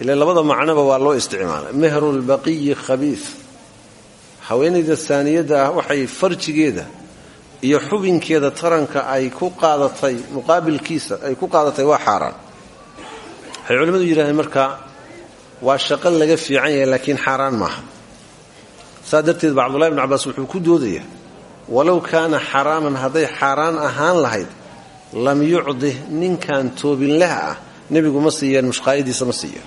Ile labada macnoba waa loo isticmaalay mehrulbaqiyi khabiis. Haweenayda saaniyadda ah waxay farjigeeda iyo xubinkeeda taranka ay ku qaadatay muqaabilkiisa ay ku qaadatay waa xaaraan. Waxay culimmadu yidhahdeen marka waa shaqo laga fiican yahay laakiin xaaraan maaha. Saa darteed ba cabdullahi bn cabbaas wuxuu ku doodayaa walow kaana xaraaman hadday xaaraan ahaan lahayd lam yucdih ninkan toobinlaha ah nebigu ma siiyeen mushqaayadiisa ma siiya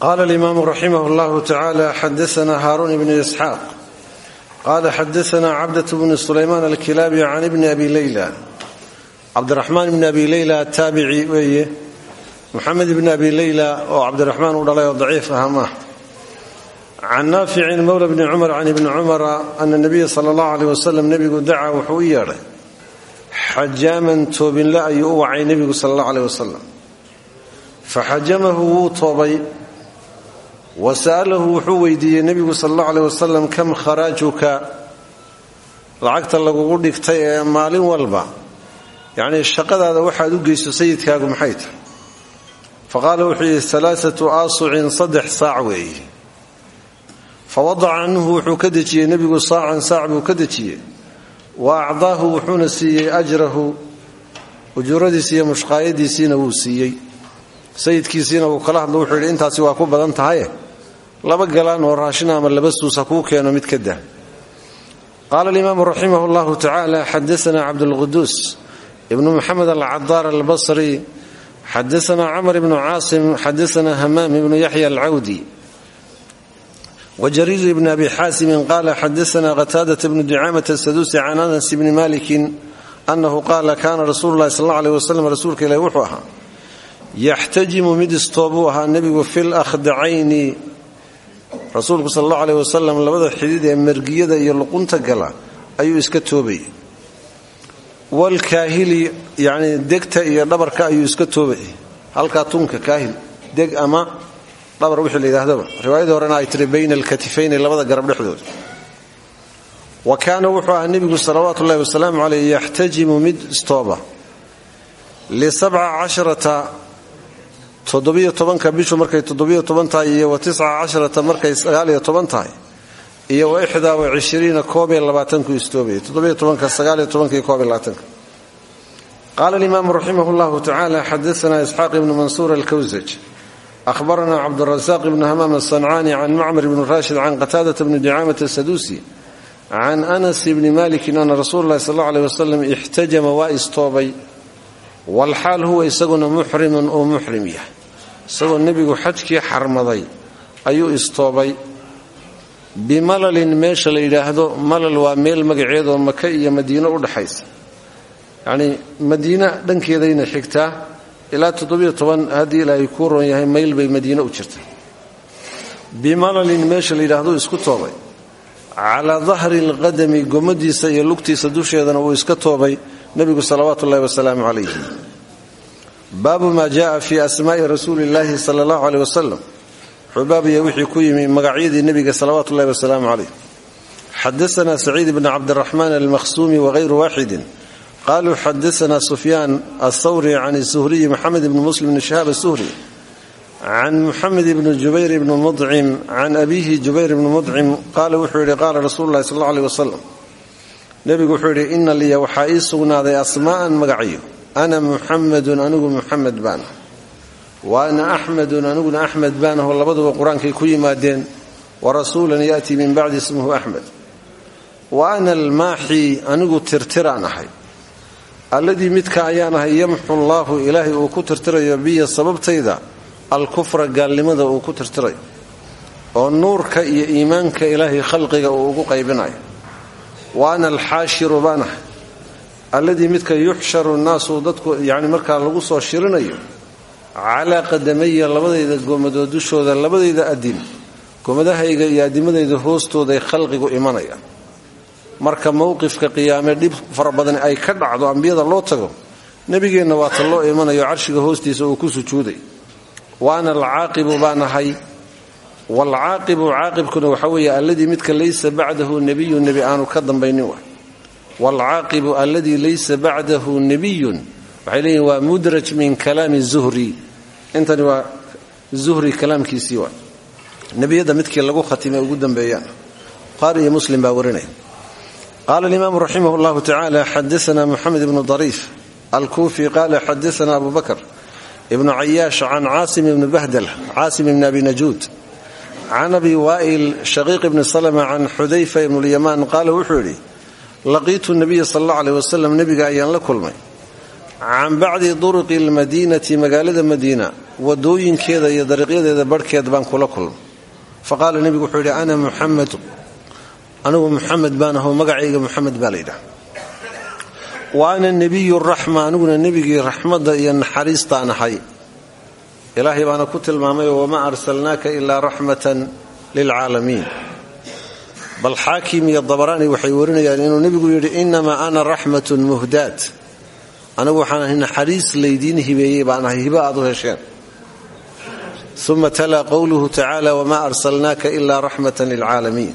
qaala alimaamu raximah llahu tacaala xadaana haaruun ibnu isxaaq. Qaala xadaana cabdat bnu sulaymaan alkilaabi can ibni abi leyla cabdiraxmaan ibni abi leyla taabici weeye. Moxamed ibni abi leyla oo cabdiraxmaan u dhalay oo daciif maah can naaficin mowla bni cumar can ibni cumara ana nabiya sala allahu aleyh wasalam nebigu dacaa wuxuu u yeedhay xajaaman toobinle ayuu u wacay nebigu sala allahu aleyh wasalam faxajamahu wuu toobay wa sa'alahu wuxuu weydiiyey nebigu sala allahu aleyh wasalam kam kharaajuka lacagta lagugu dhigtay ee maalin walba yacnii shaqadaada waxaad u geyso sayidkaagu maxay tahay fa qaala wuxuu yidhi alaaatu aasucin saddex saac weeye fa wadaca canhu wuxuu ka dejiyey nebigu saacan saac buu ka dejiyey wa acdaahu wuxuuna siiyey ajrahu ujuuradiisi iyo mushqaayadiisiina wuu siiyey sayidkiisiina wuu kala hadlo wuxuu yidhi intaasi waa ku badan tahaye laba galaan oo raashin ama laba suus ha kuu keeno mid ka dah qaala alimaamu raximah llahu tacaala xadaana cabdulquduus ibnu muxamed alcadaar albasri xadaana camr ibnu caasim xadaana hamaam ibnu yaxya alcawdi wjariir ibn abi xaasimin qaala xadaana qataadata bnu ducaamata asaduusi can anas bni malikin annahu qaala kaana rasuulu lahi sal aleh wasalam rasuulka ilahi wuxuu ahaa yaxtajimu mid istoobuu ahaa nebigu fi lakhdacayni rasuulku sal allahu aleh wasalam labada xidid ee mergiyada iyo luqunta gala ayuu iska toobayay walkaahili yani degta iyo dhabarka dhabar wixii la yidhaahdaba riwaayadii horena ay tiri bayna alkatifayni labada garab dhexdooda wa kaana wuxuu ahaa nebigu salawaatu ullahi wasalaamu caleyh yaxtajimu mid istooba. Lisabca casharata toddobiyo tobanka bishu markay toddobiyo toban tahay iyo wa tisca casharata markay sagaaliyo toban tahay iyo wa ixdaa wa cishiriina koobiyo labaatanku istoobaya toddobiyo tobanka sagaaliyo tobanka iyo koobiyo labaatanka. Qaala alimaamu raximah llahu tacaala xadaana isxaaq ibnu ahbarana cabdurasaaq ibnu hamaam asancaani can macmar ibni raashid can qataadata bni ducaamata asaduusi can anas bni malikin ana rasuula lahi sal aleh wasalam ixtajama waa istoobay walxaal huwa isaguna muxrimun uu muxrim yahay isagoo nebigu xajkii xarmaday ayuu istoobay bimalalin meesha la yidhaahdo malal waa meel magaceedoo maka iyo madiino u dhaxaysa yacnii madiina dhankeedayna xigtaa ilaa toban haddii ilaahay kuu ron yahay mayl bay madiine u jirta bimalalin meesha la yidhaahdo isku toobay. Calaa dahri alqadami gomadiisa iyo lugtiisa dusheedana wuu iska toobay nebigu salawaatu ullahi wasalaamu calayhi. Baabu maa jaaa fii asmaa'i rasuuli illaahi sala allahu aleyh wasalam wuxuu baabaya ku yimi magacyadii nebiga salawaatu ullahi wasalaamu caleyh xadaana saciid bni cabdiraxmaan almakhsuumi wahayru waaxidin qaluu xadaana sufyaan athawri can suhriyi maxamed ibni muslim bni shahaab asuhri can muxamed ibni jubayr ibni mudcim can abiihi jubayr ibni mudcim qaala wuxuu yidhi qaala rasuulu llahi sal alla aleh wasalam nebigu wuxuu yidhi ina liya waxaa ii sugnaaday asmaa'an magacyo ana muxamedun anigu muxamed baana wa ana axmedun aniguna axmed baanaho labaduba qur'aankay ku yimaadeen wa rasuulan ya'tii min bacdi alladii midka ayaan ahay yamxu allaahu ilaahay uu ku tirtirayo biya sababtayda alkufra gaalnimada uu ku tirtirayo oo nuurka iyo iimaanka ilaahay khalqiga uu ugu qaybinayo. Wa ana alxaashiru baan ahay. Alladii midka yuxsharu nnaasu dadku yacni markaa lagu soo shirinayo calaa qadamaya labadayda goomadood dushooda labadayda adin goomadahayga iyo adimadayda hoostooday khalqigu imanayaan marka mowqifka qiyaame dhib fara badan ay ka dhacdo ambiyada loo tago nebigeenna waata loo imanayo carshiga hoostiisa uu ku sujuuday. Wa ana alcaaqibu baan ahay. Waalcaaqibu waxa weeye alladii midka laysa bacdahu nebiyu nebi aanu ka dambaynin wa waalcaaqibu alladii laysa bacdahu nebiyun waxay waa mudraj min kalaami zuhri. Intani waa zuhri kalaamkiisii waa. Nebiyadda midkii lagu khatimay ugu dambeeyaan buhaari iyo muslim baa warinaya qaala alimaamu raximah llahu tacaala xadaana moxamed ibnu dariif alkuufi qaala xadaana abu bakr ibnu cayaash can caasim ibni bahdal caasim ibni abi najuud can abi waa'il shaqiiq ibni salma can xudayfa ibn lyamaan qaala wuxuu yidhi laqiitu nabiya sal alla aleh wasalam nebiga ayaan la kulmay can bacdi duruqi lmadiinati magaalada madiina wadooyinkeeda iyo dariiqyadeeda barhkeed baan kula kulmay faqaala nebigu wuxuu yidhi ana muxamedu anigu muxamed baan aho magacayga muxamed baa layidhaha wa ana nebiyu raxma aniguna nebigii raxmadda iyo naxariistaan ahay. Ilaahay baana ku tilmaamay wamaa arsalnaaka ilaa raxmatan lilcaalamiin bal xaakim iyo dabaraani waxay warinayaan inuu nebigu yidhi inamaa ana raxmatun muhdaad anigu waxaan ahay naxariis laydiin hibeeyey baan ahay hiba aad u hesheen. Uma talaa qowluhu tacaala wamaa arsalnaaka ilaa raxmatan lilcaalamiin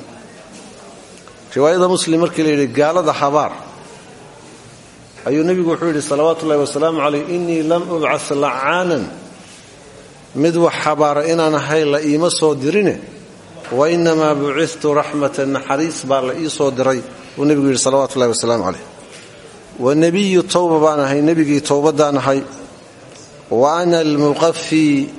riwaayada muslim markii la yidhi gaalada habaar ayuu nebigu wuxuu yidhi salawaatu ullahi wasalaamu caleyh innii lam ubcas lacaanan. Mid wax habaara inaan ahay la iima soo dirine wa inamaa bucithtu raxmatan naxariis baa la ii soo diray. Buu nebigu yidhi salawatu ullahi wasalaamu caleyh wa nebiyu towba baan ahay nebigii towbaddaan wa ana almuqafii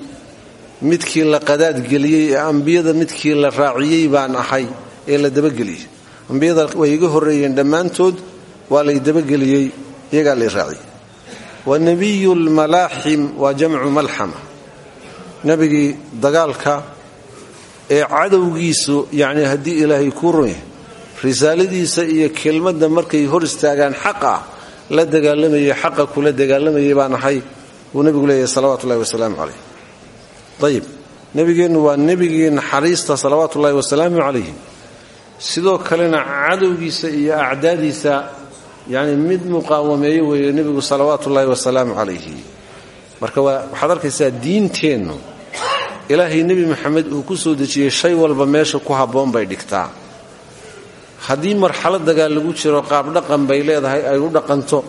midkii la qadaadgeliyey ee ambiyada midkii la raaciyey baan ahay ee la dabageliyey ambiyada way iga horreeyeen dhammaantood waa lay dabageliyey iyagaa lay raaciyey. Wa nebiyu lmalaaxim waa jamcu malxama. Nebigii dagaalka ee cadowgiisu yacnii haddii ilaahay kuu run yahay risaaladiisa iyo kelmadda markay hor istaagaan xaqa la dagaalamayey xaqa kula dagaalamayay baan ahay buu nebigu leeyahay salawaatu ullahi wasalaamu caleyh ayib nebigeennu waa nebigii naxariista salawaatu ullahi wasalaamu calayhi sidoo kalena cadowgiisa iyo acdaadiisa yani mid muqaawameeyo weeye nebigu salawaatu ullaahi wasalaamu calayhi. Marka waxaad arkaysaa diinteennu. Ilaahay nebi maxamed uu ku soo dejiyey shay walba meesha ku habboon bay dhigtaa. Haddii marxalad dagaal lagu jiro qaabdhaqan bay leedahay ay u dhaqanto.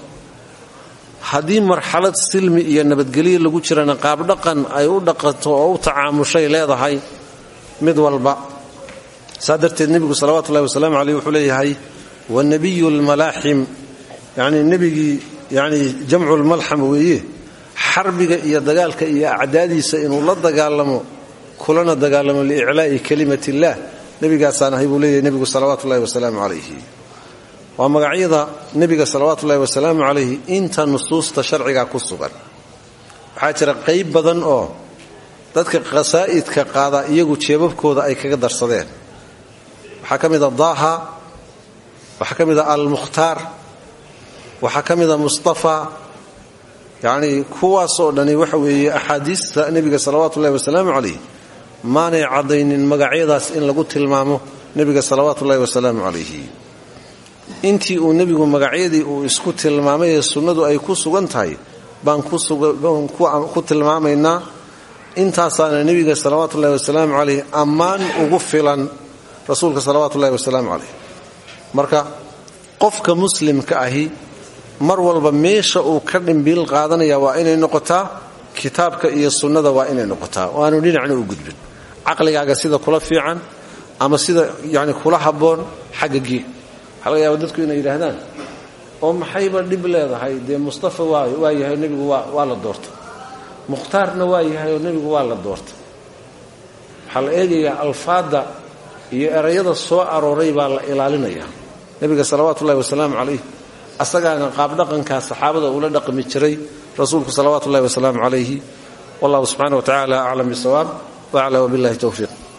Haddii marxalad silmi iyo nabadgelyo lagu jirana qaabdhaqan ay u dhaqanto oo u tacaamushay leedahay mid walba saa darteed nebigu salawatu ullahi wasalaamu caleyh wuxuu leeyahay wanebiyu lmalaaxim yanii nebigii yani jamcu lmalxam weeye. Xarbiga iyo dagaalka iyo acdaadiisa inuu la dagaalamo kulana dagaalamo liiclaa'i kalimat illaah nebigaasaan ahay buu leeyahay nebigu salawaatu ullahi wasalaamu calayhi waa magacyada nebiga salawaatu ullahi wasalaamu calayhi inta nusuusta sharciga ku sugan. Waxaa jira qayb badan oo dadka qasaa'idka qaada iyagu jeebabkooda ay kaga darsadeen waxaa ka daaha waxaa ka mida almukhtaar waxaa ka mida mustafa. Yacnii kuwaasoo dhani waxa weeye axaadiista nebiga salawaatu ullahi wasalaamu calayh maanay caddaynin magacyadaas in lagu tilmaamo nebiga salawaatu ullahi wasalaamu calayhi. Intii uu nebigu magacyadii uu isku tilmaamay sunnadu ay ku sugan tahay baan ku tilmaamaynaa intaasaana nebiga salawaatu ullahi wasalaamu calayh ammaan ugu filan rasuulka salawaatu ullahi wasalaamu calayh. Marka qofka muslimka ahi mar walba meesha uu ka dhimbiil qaadanaya waa inay noqotaa kitaabka iyo sunnada waa inay noqotaa. Oo dhinacna u gudbin. Caqligaaga sida kula fiican ama sida yani kula habboon xagga gee waxaa laga yaaba dadku inay yidhaahdaan oo maxayba dhib leedahay? Dee mustafa waa yahay nebigu waa la doorta. Mukhtaarna waa yahay oo nebigu waa la doorta. Waxaa la alfaadda iyo erayada soo arooray baa la ilaalinaya. Nebiga salawaatu ullahi wasalaamu calayh asagaana qaabdhaqankaa saxaabada uula dhaqmi jiray rasuulku salawaatu ullahi wasalaamu calayhi wallahu subxaana wa tacala aclam bisawaab wacla wabillahi towfiiq